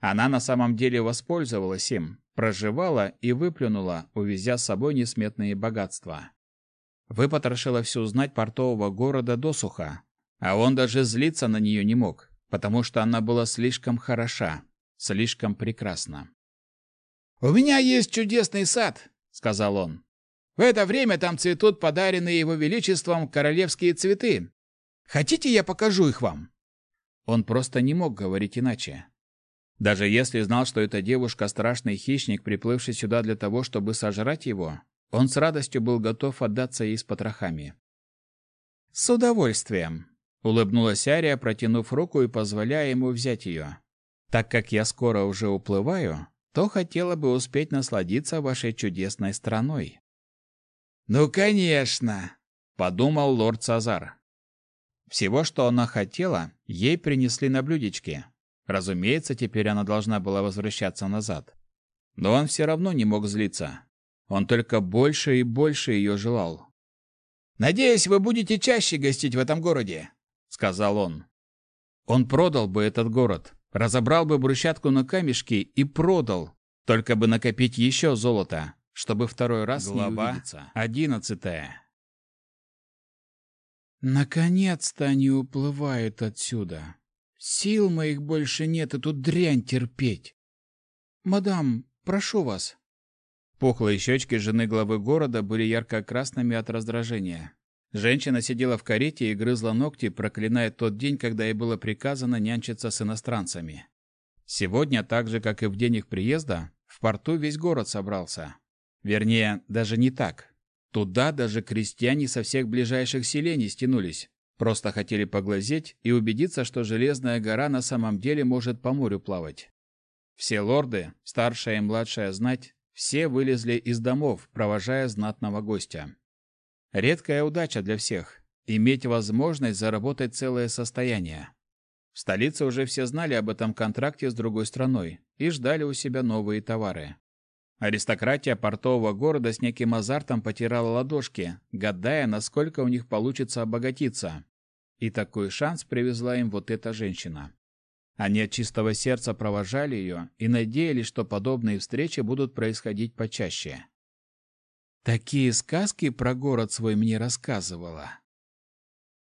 A: Она на самом деле воспользовалась им, проживала и выплюнула, увезя с собой несметные богатства. Выпотрошила всю знать портового города досуха, а он даже злиться на нее не мог, потому что она была слишком хороша, слишком прекрасна.
C: «У меня есть чудесный сад», — сказал он. «В это время там цветут подаренные его величеством королевские цветы. Хотите, я покажу их вам?»
A: Он просто не мог говорить иначе. Даже если знал, что эта девушка страшный хищник, приплывший сюда для того, чтобы сожрать его, он с радостью был готов отдаться ей с потрохами. «С удовольствием», Улыбнулась Ария, протянув руку и позволяя ему взять ее. «Так как я скоро уже уплываю, то хотела бы успеть насладиться вашей чудесной страной».
C: «Ну, конечно!» — подумал лорд Сазар.
A: Всего, что она хотела, ей принесли на блюдечке. Разумеется, теперь она должна была возвращаться назад. Но он все равно не мог злиться. Он только больше и больше ее желал.
C: «Надеюсь, вы будете чаще гостить в этом городе»,
A: сказал он. Он продал бы этот город, разобрал бы брусчатку на камешки и продал, только бы накопить еще золото, чтобы второй раз Глава не увидеться. Одиннадцатая.
B: Наконец-то они уплывают отсюда. Сил моих больше нет эту дрянь терпеть. Мадам, прошу вас.
A: Пухлые щечки жены главы города были ярко-красными от раздражения. Женщина сидела в карете и грызла ногти, проклиная тот день, когда ей было приказано нянчиться с иностранцами. Сегодня, так же, как и в день их приезда, в порту весь город собрался. Вернее, даже не так. Туда даже крестьяне со всех ближайших селений стянулись. Просто хотели поглазеть и убедиться, что Железная гора на самом деле может по морю плавать. Все лорды, старшая и младшая знать, все вылезли из домов, провожая знатного гостя. Редкая удача для всех – иметь возможность заработать целое состояние. В столице уже все знали об этом контракте с другой страной и ждали у себя новые товары. Аристократия портового города с неким азартом потирала ладошки, гадая, насколько у них получится обогатиться. И такой шанс привезла им вот эта женщина. Они от чистого сердца провожали ее и надеялись, что подобные встречи будут происходить почаще. Такие сказки про город свой мне рассказывала.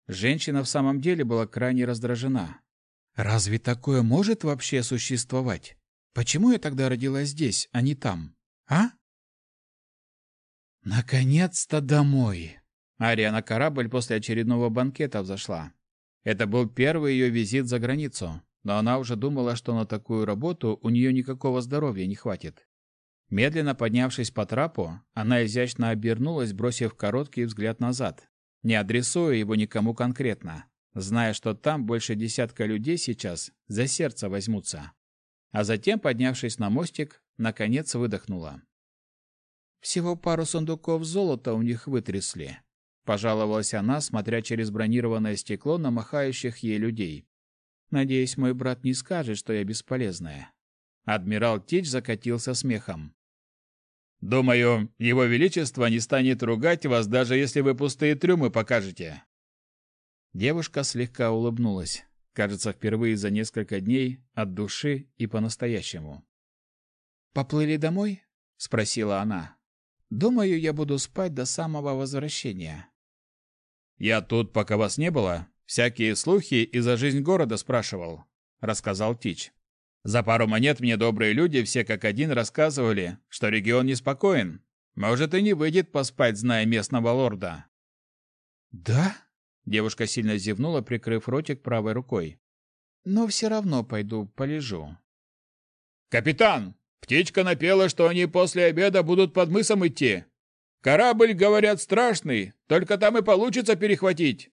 A: Женщина в самом деле была крайне раздражена. Разве такое может вообще существовать? Почему я тогда родилась здесь, а не там? А? Наконец-то домой. Ария на корабль после очередного банкета взошла. Это был первый ее визит за границу, но она уже думала, что на такую работу у нее никакого здоровья не хватит. Медленно поднявшись по трапу, она изящно обернулась, бросив короткий взгляд назад, не адресуя его никому конкретно, зная, что там больше десятка людей сейчас за сердце возьмутся. А затем, поднявшись на мостик, наконец выдохнула. Всего пару сундуков золота у них вытрясли. Пожаловалась она, смотря через бронированное стекло на махающих ей людей. Надеюсь, мой брат не скажет, что я бесполезная. Адмирал Тич закатился смехом.
H: Думаю, его величество не станет ругать вас, даже если вы пустые трюмы покажете.
A: Девушка слегка улыбнулась, кажется, впервые за несколько дней от души и по-настоящему. Поплыли домой? спросила она. Думаю, я буду спать до самого возвращения.
H: Я тут, пока вас не было, всякие слухи и за жизнь города спрашивал, рассказал Тич. За пару монет мне добрые люди все как один рассказывали, что регион неспокоен. Может и не выйдет поспать, зная местного лорда.
A: Да? Девушка сильно зевнула, прикрыв ротик правой рукой. Но все равно пойду полежу.
H: Капитан, птичка напела, что они после обеда будут под мысом идти. Корабль, говорят, страшный, только там и получится перехватить.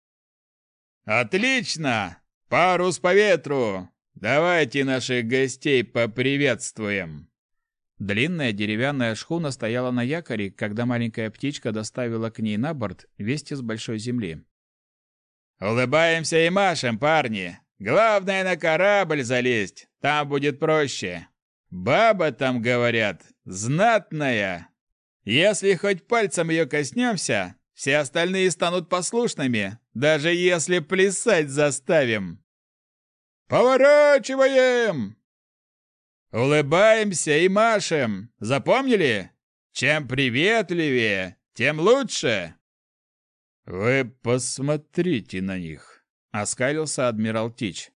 H: Отлично! Парус по ветру! Давайте наших гостей поприветствуем.
A: Длинная деревянная шхуна стояла на якоре, когда маленькая птичка доставила к ней на борт вести с большой земли.
H: Улыбаемся и машем, парни. Главное на корабль залезть, там будет проще. Баба там, говорят, знатная. Если хоть пальцем ее коснемся, все остальные станут послушными, даже если плясать заставим. Поворачиваем! Улыбаемся и машем. Запомнили? Чем приветливее, тем лучше. Вы посмотрите на них, оскалился адмирал Тич.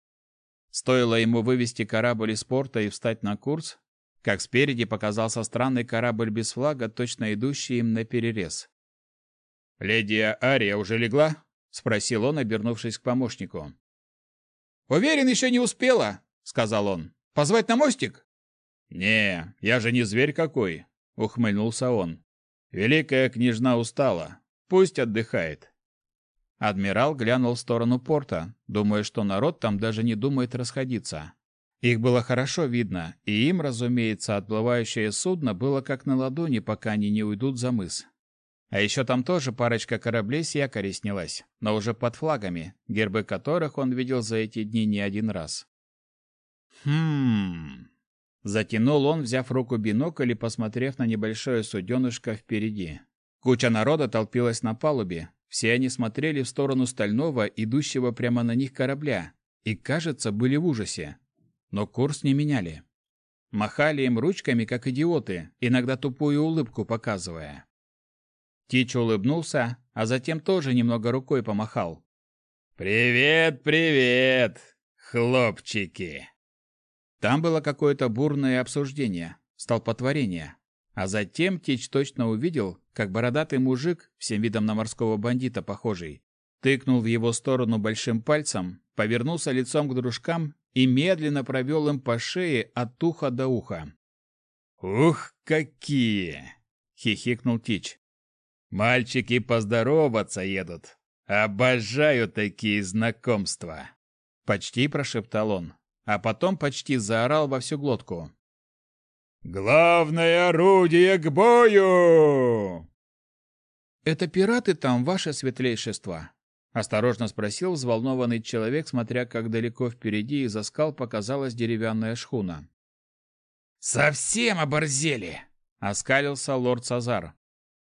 H: Стоило ему вывести корабль из порта и встать на курс, как спереди показался странный корабль без флага, точно идущий им на перерез. «Леди Ария уже легла?» — спросил он, обернувшись к помощнику.
A: «Уверен, еще не успела», — сказал он. «Позвать на мостик?»
H: «Не, я же не зверь какой», — ухмыльнулся он. «Великая княжна устала. Пусть отдыхает».
A: Адмирал глянул в сторону порта, думая, что народ там даже не думает расходиться. Их было хорошо видно, и им, разумеется, отплывающее судно было как на ладони, пока они не уйдут за мыс. А еще там тоже парочка кораблей с якорей снялась, но уже под флагами, гербы которых он видел за эти дни не один раз. «Хм...» Затянул он, взяв руку бинокль и посмотрев на небольшое суденышко впереди. Куча народа толпилась на палубе. Все они смотрели в сторону стального, идущего прямо на них корабля, и, кажется, были в ужасе. Но курс не меняли. Махали им ручками, как идиоты, иногда тупую улыбку показывая. Тич улыбнулся, а затем тоже немного рукой помахал.
H: «Привет, привет, хлопчики!»
A: Там было какое-то бурное обсуждение, столпотворение. А затем Тич точно увидел, как бородатый мужик, всем видом на морского бандита похожий, тыкнул в его сторону большим пальцем, повернулся лицом к дружкам и медленно провел им по шее от уха до уха.
H: «Ух, какие!» — хихикнул Тич. Мальчики поздороваться едут. Обожаю такие знакомства.
A: Почти прошептал он, а потом почти заорал во всю глотку.
H: Главное орудие к бою!
A: Это пираты там, ваше светлейшество? Осторожно спросил взволнованный человек, смотря как далеко впереди из-за скал показалась деревянная шхуна.
I: «Совсем оборзели!» — оскалился лорд Сазар.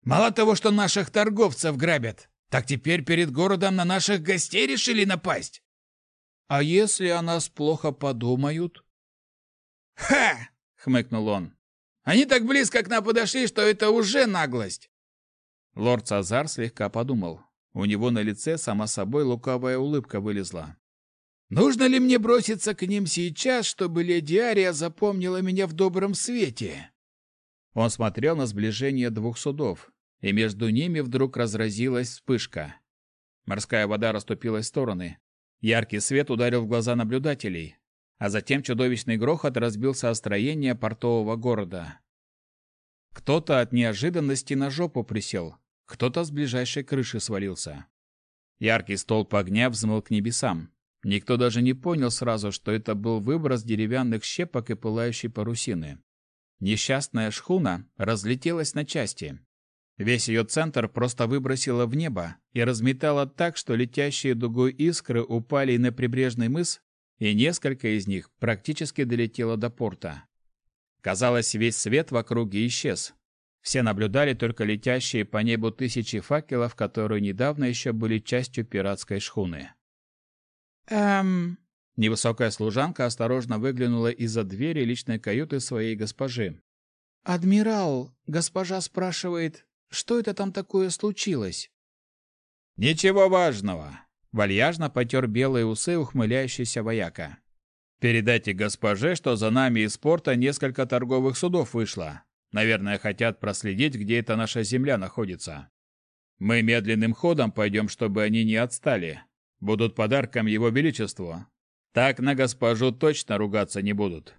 I: Мало того, что наших торговцев грабят, так теперь перед городом на наших гостей решили напасть.
A: А если о нас плохо подумают?
I: Ха! Хмыкнул он. Они так близко к нам подошли, что это уже наглость.
A: Лорд Цазар слегка подумал. У него на лице сама собой лукавая улыбка вылезла.
I: Нужно ли мне броситься к ним сейчас, чтобы леди Ария запомнила меня в добром свете?
A: Он смотрел на сближение двух судов, и между ними вдруг разразилась вспышка. Морская вода расступилась в стороны. Яркий свет ударил в глаза наблюдателей, а затем чудовищный грохот разбился о строение портового города. Кто-то от неожиданности на жопу присел, кто-то с ближайшей крыши свалился. Яркий столб огня взмыл к небесам. Никто даже не понял сразу, что это был выброс деревянных щепок и пылающей парусины. Несчастная шхуна разлетелась на части. Весь ее центр просто выбросило в небо и разметало так, что летящие дугой искры упали на прибрежный мыс, и несколько из них практически долетело до порта. Казалось, весь свет в округе исчез. Все наблюдали только летящие по небу тысячи факелов, которые недавно еще были частью пиратской шхуны.
B: «Эм...»
A: Невысокая служанка осторожно выглянула из-за двери личной каюты своей госпожи.
B: «Адмирал, госпожа спрашивает, что это там такое случилось?»
A: «Ничего важного!» — вальяжно потер белые усы ухмыляющийся вояка. «Передайте госпоже, что за нами из порта несколько торговых судов вышло. Наверное, хотят проследить, где эта наша земля находится. Мы медленным ходом пойдем, чтобы они не отстали. Будут подарком его величеству. Так на госпожу точно ругаться не будут».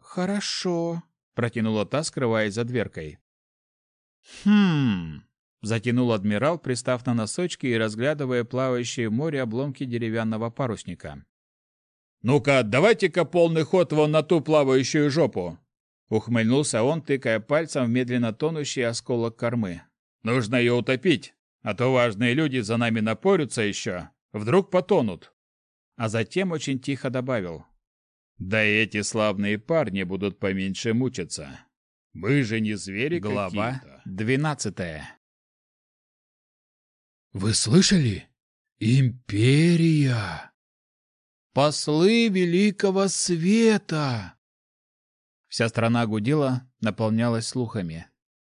B: «Хорошо», —
A: протянула та, скрываясь за дверкой.
B: «Хм...»
A: — затянул адмирал, пристав на носочки и разглядывая плавающие в море обломки деревянного парусника. «Ну-ка, давайте-ка полный ход вон на ту плавающую жопу!» Ухмыльнулся он, тыкая пальцем в медленно тонущий осколок кормы. «Нужно ее утопить, а то важные люди за нами напорются еще. Вдруг потонут!» А затем очень тихо добавил. «Да и эти славные парни будут поменьше мучиться. Мы же не звери
B: Глава двенадцатая.
C: Вы слышали? Империя! Послы Великого Света!
A: Вся страна гудела, наполнялась слухами.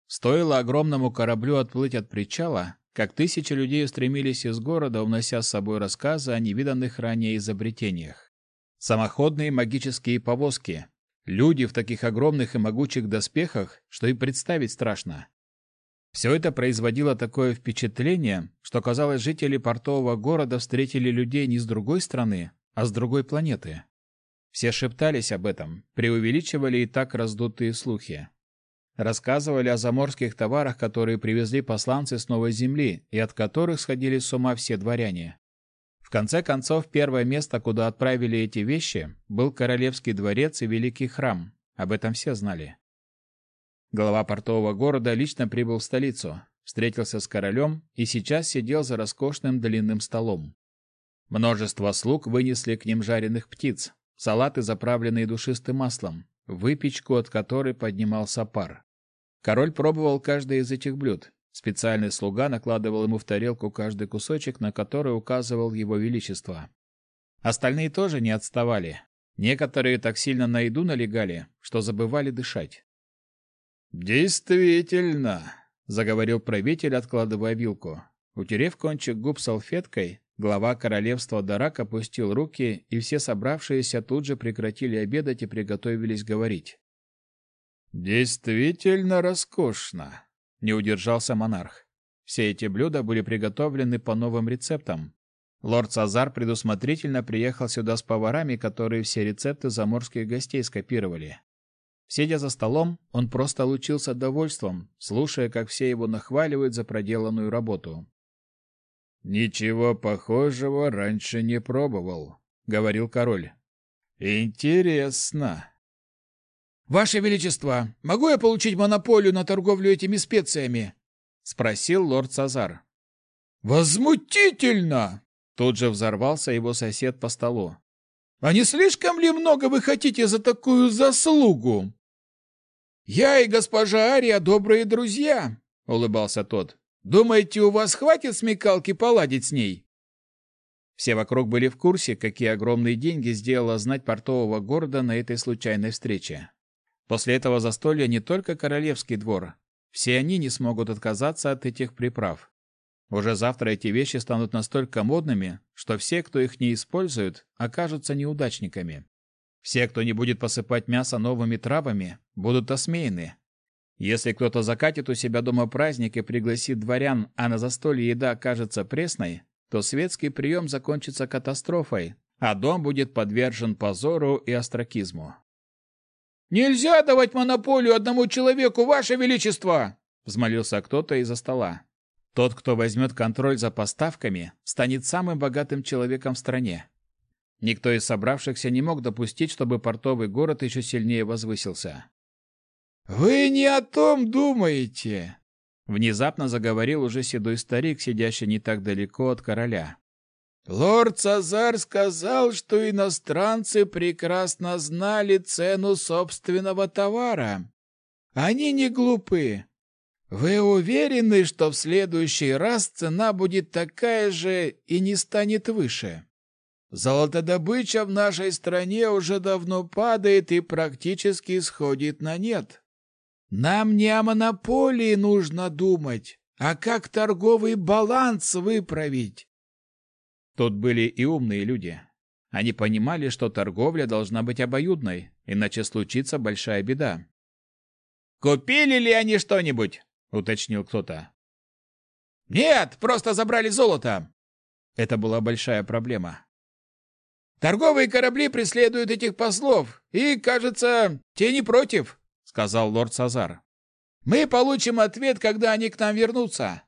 A: Стоило огромному кораблю отплыть от причала, как тысячи людей устремились из города, унося с собой рассказы о невиданных ранее изобретениях. Самоходные магические повозки, Люди в таких огромных и могучих доспехах, что и представить страшно. Все это производило такое впечатление, что, казалось, жители портового города встретили людей не с другой страны, а с другой планеты. Все шептались об этом, преувеличивали и так раздутые слухи. Рассказывали о заморских товарах, которые привезли посланцы с Новой Земли и от которых сходили с ума все дворяне конце концов, первое место, куда отправили эти вещи, был Королевский дворец и Великий храм. Об этом все знали. Глава портового города лично прибыл в столицу, встретился с королем и сейчас сидел за роскошным длинным столом. Множество слуг вынесли к ним жареных птиц, салаты, заправленные душистым маслом, выпечку, от которой поднимался пар. Король пробовал каждое из этих блюд, Специальный слуга накладывал ему в тарелку каждый кусочек, на который указывал его величество. Остальные тоже не отставали. Некоторые так сильно на еду налегали, что забывали дышать.
C: «Действительно», — заговорил правитель, откладывая вилку.
A: Утерев кончик губ салфеткой, глава королевства Дарак опустил руки, и все собравшиеся тут же прекратили обедать и приготовились говорить.
C: «Действительно роскошно.
A: Не удержался монарх. Все эти блюда были приготовлены по новым рецептам. Лорд Сазар предусмотрительно приехал сюда с поварами, которые все рецепты заморских гостей скопировали. Сидя за столом, он просто лучился довольством, слушая, как все его нахваливают за проделанную работу.
C: «Ничего похожего раньше не пробовал», — говорил король. «Интересно.
B: «Ваше Величество, могу я получить монополию на торговлю этими специями?» — спросил лорд Сазар.
C: «Возмутительно!»
A: Тут же взорвался его сосед по столу.
B: «А не слишком ли много вы хотите за такую заслугу?» «Я и госпожа Ария добрые друзья», — улыбался тот. «Думаете, у вас хватит смекалки поладить с ней?»
A: Все вокруг были в курсе, какие огромные деньги сделала знать портового города на этой случайной встрече. После этого застолья не только королевский двор, все они не смогут отказаться от этих приправ. Уже завтра эти вещи станут настолько модными, что все, кто их не использует, окажутся неудачниками. Все, кто не будет посыпать мясо новыми травами, будут осмеяны. Если кто-то закатит у себя дома праздник и пригласит дворян, а на застолье еда окажется пресной, то светский прием закончится катастрофой, а дом будет подвержен позору и остракизму.
B: «Нельзя давать монополию одному человеку, Ваше Величество!» — взмолился кто-то из-за стола.
A: Тот, кто возьмет контроль за поставками, станет самым богатым человеком в стране. Никто из собравшихся не мог допустить, чтобы портовый город еще сильнее возвысился.
C: «Вы не о том думаете!»
A: Внезапно заговорил уже седой старик, сидящий не так далеко от короля.
C: Лорд Цазар сказал, что иностранцы прекрасно знали цену собственного товара. Они не глупы. Вы уверены, что в следующий раз цена будет такая же и не станет выше? Золотодобыча в нашей стране уже давно падает и практически сходит на нет. Нам не о монополии нужно думать, а как торговый баланс выправить.
A: Тут были и умные люди. Они понимали, что торговля должна быть обоюдной, иначе случится большая беда.
C: «Купили ли они что-нибудь?» — уточнил кто-то. «Нет, просто забрали золото!»
A: Это была большая проблема.
C: «Торговые корабли преследуют этих послов, и, кажется, те не против сказал лорд Сазар. Мы получим ответ, когда они к нам вернутся.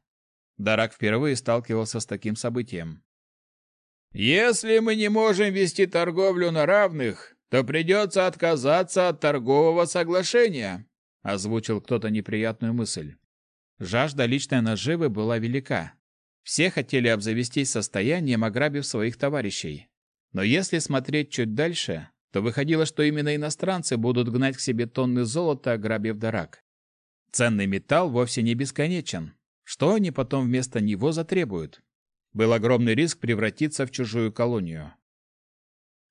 A: Дарак впервые сталкивался с таким событием.
C: Если мы не можем вести торговлю на равных, то придется отказаться от торгового соглашения, озвучил кто-то неприятную мысль.
A: Жажда личной наживы была велика. Все хотели обзавестись состоянием, ограбив своих товарищей. Но если смотреть чуть дальше, то выходило, что именно иностранцы будут гнать к себе тонны золота, ограбив дарак. Ценный металл вовсе не бесконечен. Что они потом вместо него затребуют? Был огромный риск превратиться в чужую колонию.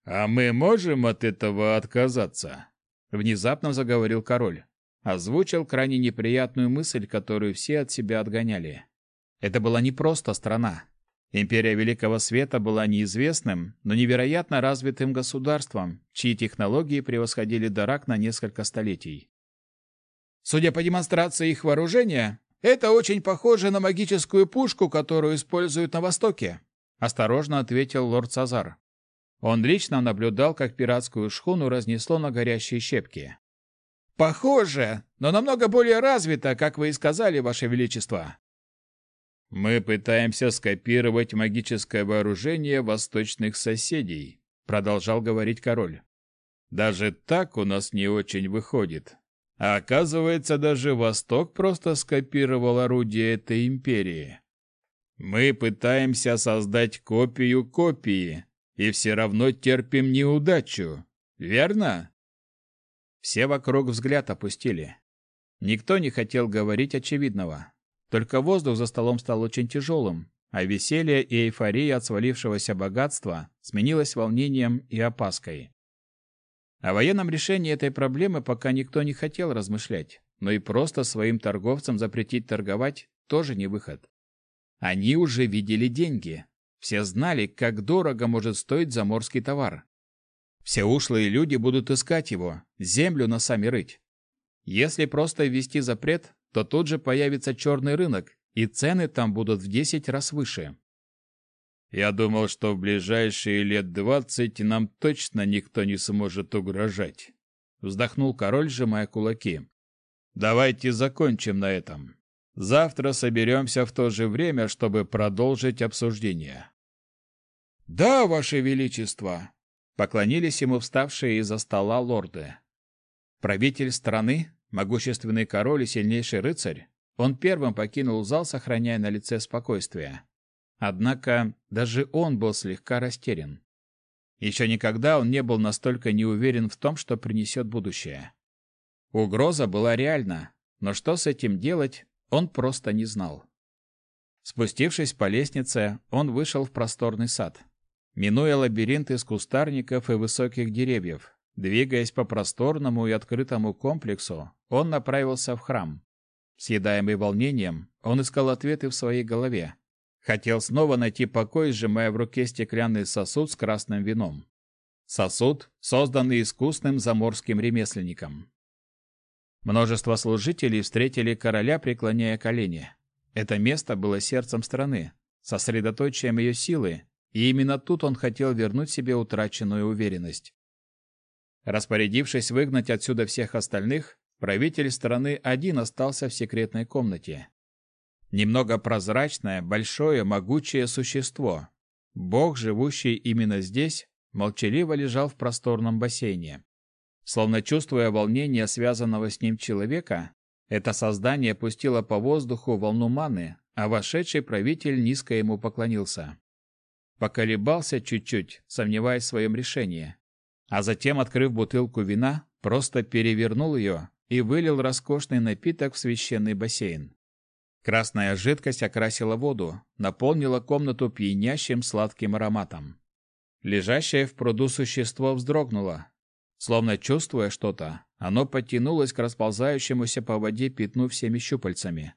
C: «А мы можем от этого отказаться?»
A: Внезапно заговорил король. Озвучил крайне неприятную мысль, которую все от себя отгоняли. Это была не просто страна. Империя Великого Света была неизвестным, но невероятно развитым государством, чьи технологии превосходили Дарак на несколько столетий.
C: Судя по демонстрации их вооружения, это очень похоже на магическую пушку, которую используют на Востоке,
A: осторожно ответил лорд Сазар. Он лично наблюдал, как пиратскую шхуну разнесло на горящие щепки.
C: Похоже, но намного более развито, как вы и сказали, ваше величество.
J: Мы пытаемся скопировать магическое вооружение восточных соседей, продолжал говорить король. Даже так у нас не очень выходит. А оказывается, даже Восток просто скопировал орудие этой империи. Мы пытаемся создать копию копии, и все равно терпим неудачу. Верно?
A: Все вокруг взгляд опустили. Никто не хотел говорить очевидного. Только воздух за столом стал очень тяжелым, а веселье и эйфория от свалившегося богатства сменилось волнением и опаской. О военном решении этой проблемы пока никто не хотел размышлять, но и просто своим торговцам запретить торговать тоже не выход. Они уже видели деньги. Все знали, как дорого может стоить заморский товар. Все ушлые люди будут искать его, землю носами рыть. Если просто ввести запрет, то тут же появится черный рынок, и цены там будут в 10 раз выше.
J: Я думал, что в ближайшие лет двадцать нам точно никто не сможет угрожать. Вздохнул король, сжимая кулаки. Давайте закончим на этом. Завтра соберемся в то же время, чтобы продолжить обсуждение.
C: Да, ваше величество,
A: поклонились ему вставшие из-за стола лорды. Правитель страны Могущественный король и сильнейший рыцарь, он первым покинул зал, сохраняя на лице спокойствие. Однако даже он был слегка растерян. Еще никогда он не был настолько неуверен в том, что принесет будущее. Угроза была реальна, но что с этим делать, он просто не знал. Спустившись по лестнице, он вышел в просторный сад. Минуя лабиринт из кустарников и высоких деревьев, Двигаясь по просторному и открытому комплексу, он направился в храм. Съедаемый волнением, он искал ответы в своей голове. Хотел снова найти покой, сжимая в руке стеклянный сосуд с красным вином. Сосуд, созданный искусным заморским ремесленником. Множество служителей встретили короля, преклоняя колени. Это место было сердцем страны, сосредоточием ее силы, и именно тут он хотел вернуть себе утраченную уверенность. Распорядившись выгнать отсюда всех остальных, правитель страны один остался в секретной комнате. Немного прозрачное, большое, могучее существо. Бог, живущий именно здесь, молчаливо лежал в просторном бассейне. Словно чувствуя волнение связанного с ним человека, это создание пустило по воздуху волну маны, а вошедший правитель низко ему поклонился. Поколебался чуть-чуть, сомневаясь в своем решении, а затем, открыв бутылку вина, просто перевернул ее и вылил роскошный напиток в священный бассейн. Красная жидкость окрасила воду, наполнила комнату пьянящим сладким ароматом. Лежащее в пруду существо вздрогнуло. Словно чувствуя что-то, оно подтянулось к расползающемуся по воде пятну всеми щупальцами.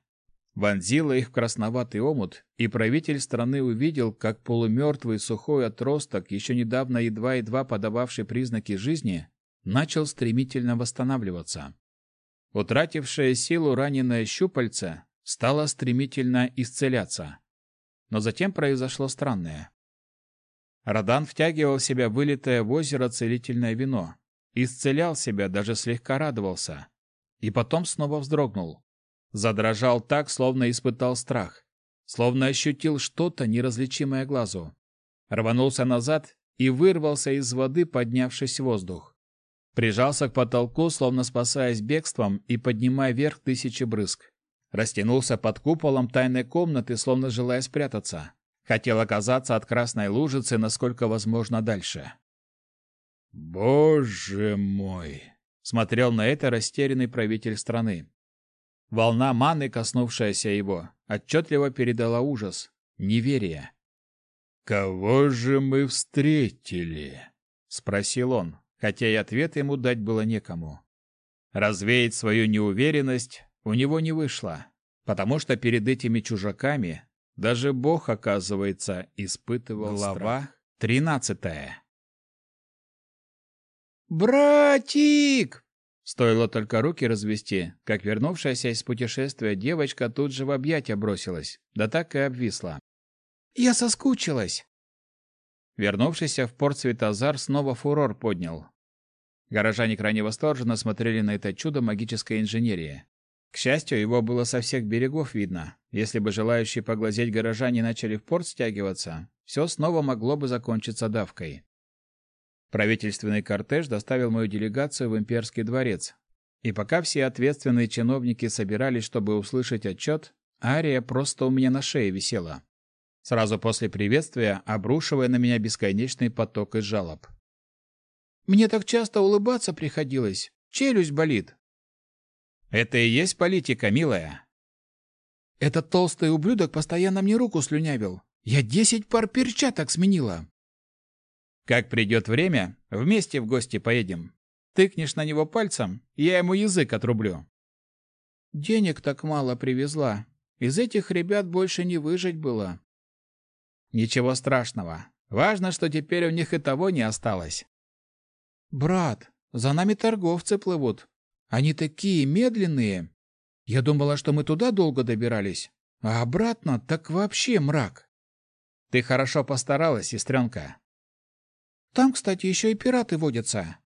A: Вонзило их в красноватый омут, и правитель страны увидел, как полумертвый сухой отросток, еще недавно едва-едва подававший признаки жизни, начал стремительно восстанавливаться. Утратившее силу раненое щупальце стало стремительно исцеляться. Но затем произошло странное. Радан втягивал в себя вылитое в озеро целительное вино, исцелял себя, даже слегка радовался. И потом снова вздрогнул. Задрожал так, словно испытал страх, словно ощутил что-то неразличимое глазу. Рванулся назад и вырвался из воды, поднявшись в воздух. Прижался к потолку, словно спасаясь бегством и поднимая вверх тысячи брызг. Растянулся под куполом тайной комнаты, словно желая спрятаться. Хотел оказаться от красной лужицы, насколько возможно, дальше.
J: «Боже мой!»
A: — смотрел на это растерянный правитель страны. Волна маны, коснувшаяся его, отчетливо передала ужас, неверие.
J: «Кого же мы встретили?»
A: — спросил он, хотя и ответ ему дать было некому. Развеять свою неуверенность у него не вышло, потому что перед этими чужаками даже Бог, оказывается, испытывал Глава тринадцатая. «Братик!» Стоило только руки развести, как вернувшаяся из путешествия девочка тут же в объятия бросилась, да так и обвисла. «Я соскучилась!» Вернувшийся в порт Светозар снова фурор поднял. Горожане крайне восторженно смотрели на это чудо магической инженерии. К счастью, его было со всех берегов видно. Если бы желающие поглазеть горожане начали в порт стягиваться, все снова могло бы закончиться давкой. Правительственный кортеж доставил мою делегацию в имперский дворец. И пока все ответственные чиновники собирались, чтобы услышать отчет, Ария просто у меня на шее висела. Сразу после приветствия обрушивая на меня бесконечный поток из жалоб. «Мне так часто улыбаться приходилось. Челюсть болит. Это и есть политика, милая. Этот толстый ублюдок постоянно мне руку слюнявил. Я десять пар перчаток сменила. Как придет время, вместе в гости поедем. Тыкнешь на него пальцем, я ему язык отрублю. Денег так мало привезла. Из этих ребят больше не выжить было. Ничего страшного. Важно, что теперь у них и того не осталось. Брат, за нами торговцы плывут. Они такие медленные. Я думала, что мы туда долго добирались, а обратно так вообще мрак. Ты хорошо постаралась, сестренка. Там, кстати, еще и пираты водятся.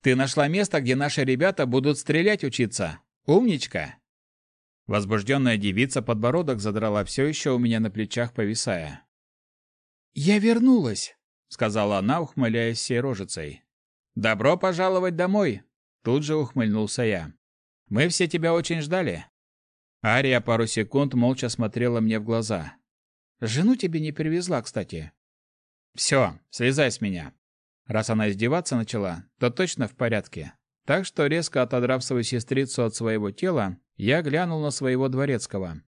A: Ты нашла место, где наши ребята будут стрелять учиться. Умничка. Возбужденная девица подбородок задрала все еще у меня на плечах, повисая. «Я вернулась», — сказала она, ухмыляясь всей рожицей. «Добро пожаловать домой!» Тут же ухмыльнулся я. «Мы все тебя очень ждали». Ария пару секунд молча смотрела мне в глаза. «Жену тебе не привезла, кстати». «Все, слезай с меня». Раз она издеваться начала, то точно в порядке. Так что, резко отодрав свою сестрицу от своего тела, я глянул на своего дворецкого.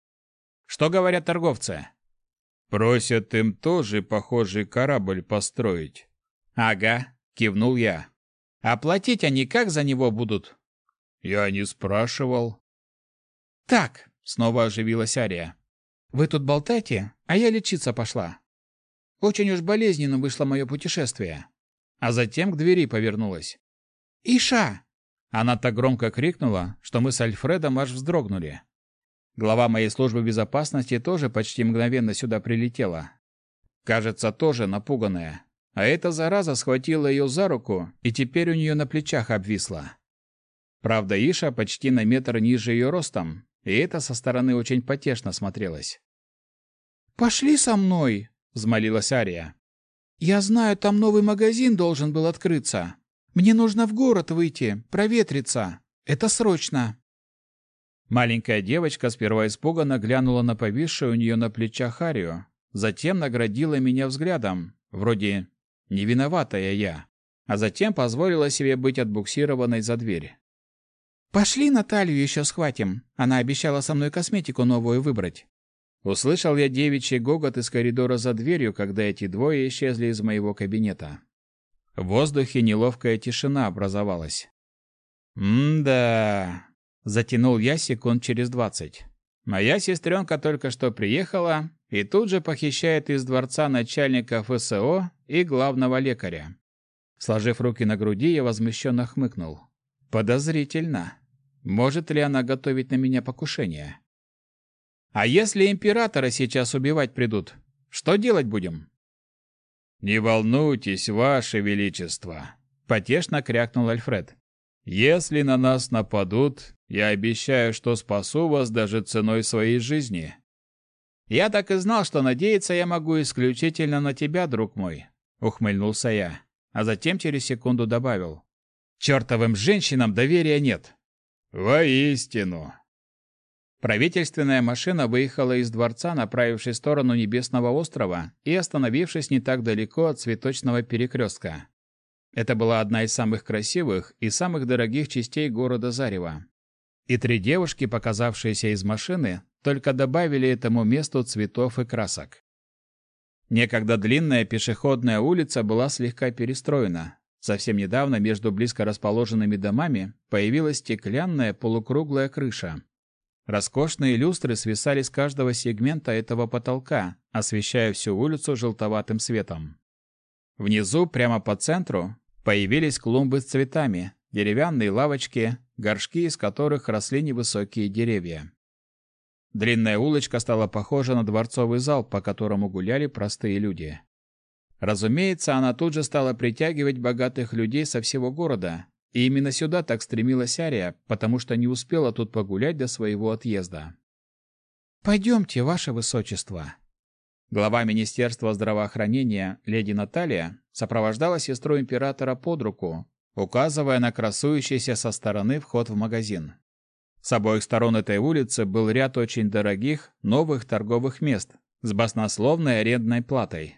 A: «Что говорят торговцы?»
J: «Просят им тоже похожий корабль построить».
A: «Ага», — кивнул я. Оплатить они как за него будут?
J: Я не спрашивал.
A: Так, снова оживилась Ария. Вы тут болтайте, а я лечиться пошла. Очень уж болезненно вышло мое путешествие. А затем к двери повернулась. «Иша!» Она так громко крикнула, что мы с Альфредом аж вздрогнули. Глава моей службы безопасности тоже почти мгновенно сюда прилетела. Кажется, тоже напуганная. А эта зараза схватила ее за руку, и теперь у нее на плечах обвисла. Правда, Иша почти на метр ниже ее ростом, и это со стороны очень потешно смотрелось. «Пошли со мной!» — взмолилась Ария. «Я знаю, там новый магазин должен был открыться.
B: Мне нужно в город выйти, проветриться. Это срочно!»
A: Маленькая девочка сперва испуганно глянула на повисшую у нее на плечах Харию, затем наградила меня взглядом, вроде «не виноватая я», а затем позволила себе быть отбуксированной за дверь.
B: «Пошли Наталью еще схватим. Она обещала со мной косметику новую выбрать».
A: Услышал я девичий гогот из коридора за дверью, когда эти двое исчезли из моего кабинета. В воздухе неловкая тишина образовалась. «М-да...» — затянул я секунд через двадцать. «Моя сестренка только что приехала и тут же похищает из дворца начальника ФСО и главного лекаря». Сложив руки на груди, я возмущенно хмыкнул. «Подозрительно. Может ли она готовить на меня покушение?» «А если императора сейчас убивать придут, что делать будем?» «Не волнуйтесь, ваше величество», — потешно крякнул Альфред. «Если на нас нападут, я обещаю, что спасу вас даже ценой своей жизни». «Я так и знал, что надеяться я могу исключительно на тебя, друг мой», — ухмыльнулся я, а затем через секунду добавил. «Чертовым женщинам доверия нет». «Воистину», Правительственная машина выехала из дворца, направившись в сторону Небесного острова и остановившись не так далеко от цветочного перекрестка. Это была одна из самых красивых и самых дорогих частей города Зарева. И три девушки, показавшиеся из машины, только добавили этому месту цветов и красок. Некогда длинная пешеходная улица была слегка перестроена. Совсем недавно между близко расположенными домами появилась стеклянная полукруглая крыша, Роскошные люстры свисали с каждого сегмента этого потолка, освещая всю улицу желтоватым светом. Внизу, прямо по центру, появились клумбы с цветами, деревянные лавочки, горшки, из которых росли невысокие деревья. Длинная улочка стала похожа на дворцовый зал, по которому гуляли простые люди. Разумеется, она тут же стала притягивать богатых людей со всего города, и именно сюда так стремилась Ария, потому что не успела тут погулять до своего отъезда.
B: «Пойдемте, ваше высочество».
A: Глава Министерства здравоохранения, леди Наталья, сопровождала сестру императора под руку, указывая на красующийся со стороны вход в магазин. С обоих сторон этой улицы был ряд очень дорогих, новых торговых мест с баснословной арендной платой.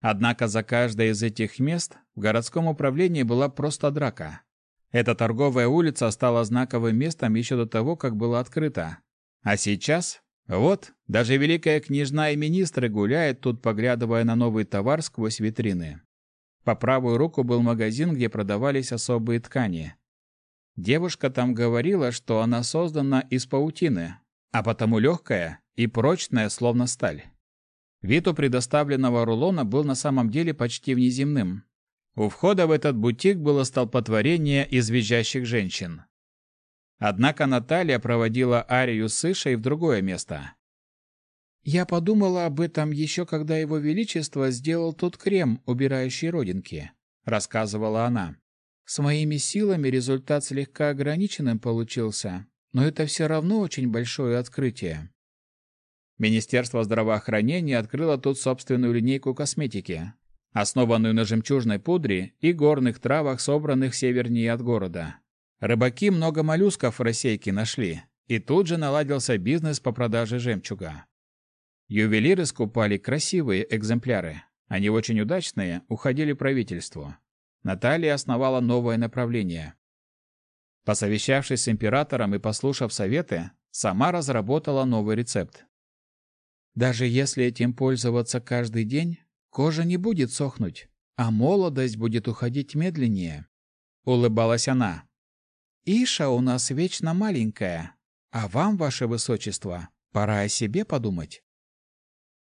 A: Однако за каждое из этих мест в городском управлении была просто драка. Эта торговая улица стала знаковым местом еще до того, как была открыта. А сейчас, вот, даже великая княжна и министры гуляют тут, поглядывая на новый товар сквозь витрины. По правую руку был магазин, где продавались особые ткани. Девушка там говорила, что она создана из паутины, а потому легкая и прочная, словно сталь. Вид у предоставленного рулона был на самом деле почти внеземным, у входа в этот бутик было столпотворение из женщин. Однако Наталья проводила Арию с Ишей в другое место.
B: «Я подумала об этом еще когда его величество сделал тот крем, убирающий родинки», — рассказывала она. «С моими силами результат слегка ограниченным получился, но это все равно очень большое открытие».
A: Министерство здравоохранения открыло тут собственную линейку косметики, основанную на жемчужной пудре и горных травах, собранных севернее от города. Рыбаки много моллюсков в рассейке нашли, и тут же наладился бизнес по продаже жемчуга. Ювелиры скупали красивые экземпляры. Они очень удачные, уходили правительству. Наталья основала новое направление. Посовещавшись с императором и послушав советы, сама разработала новый рецепт.
B: Даже если этим пользоваться каждый день, Кожа не будет сохнуть, а молодость будет уходить медленнее. Улыбалась она. Иша у нас вечно маленькая, а вам, ваше высочество, пора о себе подумать.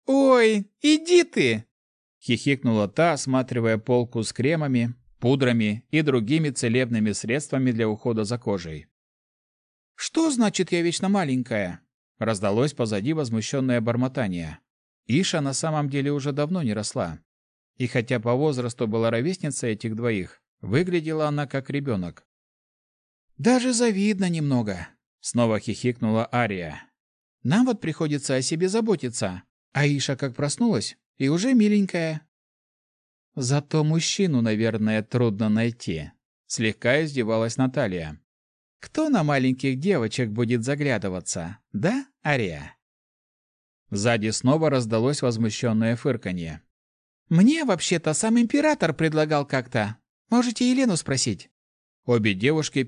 B: Ой, иди ты!
A: Хихикнула та, осматривая полку с кремами, пудрами и другими целебными средствами для ухода за кожей.
B: «Что значит я вечно маленькая?»
A: Раздалось позади возмущенное бормотание. Иша на самом деле уже давно не росла. И хотя по возрасту была ровесница этих двоих, выглядела она как ребенок.
B: «Даже завидно немного», — снова хихикнула Ария. «Нам вот приходится о себе заботиться, а Иша как проснулась, и уже миленькая».
A: «Зато мужчину, наверное, трудно найти», — Слегка издевалась Наталья. «Кто на маленьких девочек будет заглядываться? Да, Ария?» Сзади снова раздалось возмущенное фырканье. «Мне, вообще-то, сам император предлагал как-то. Можете Елену спросить». Обе девушки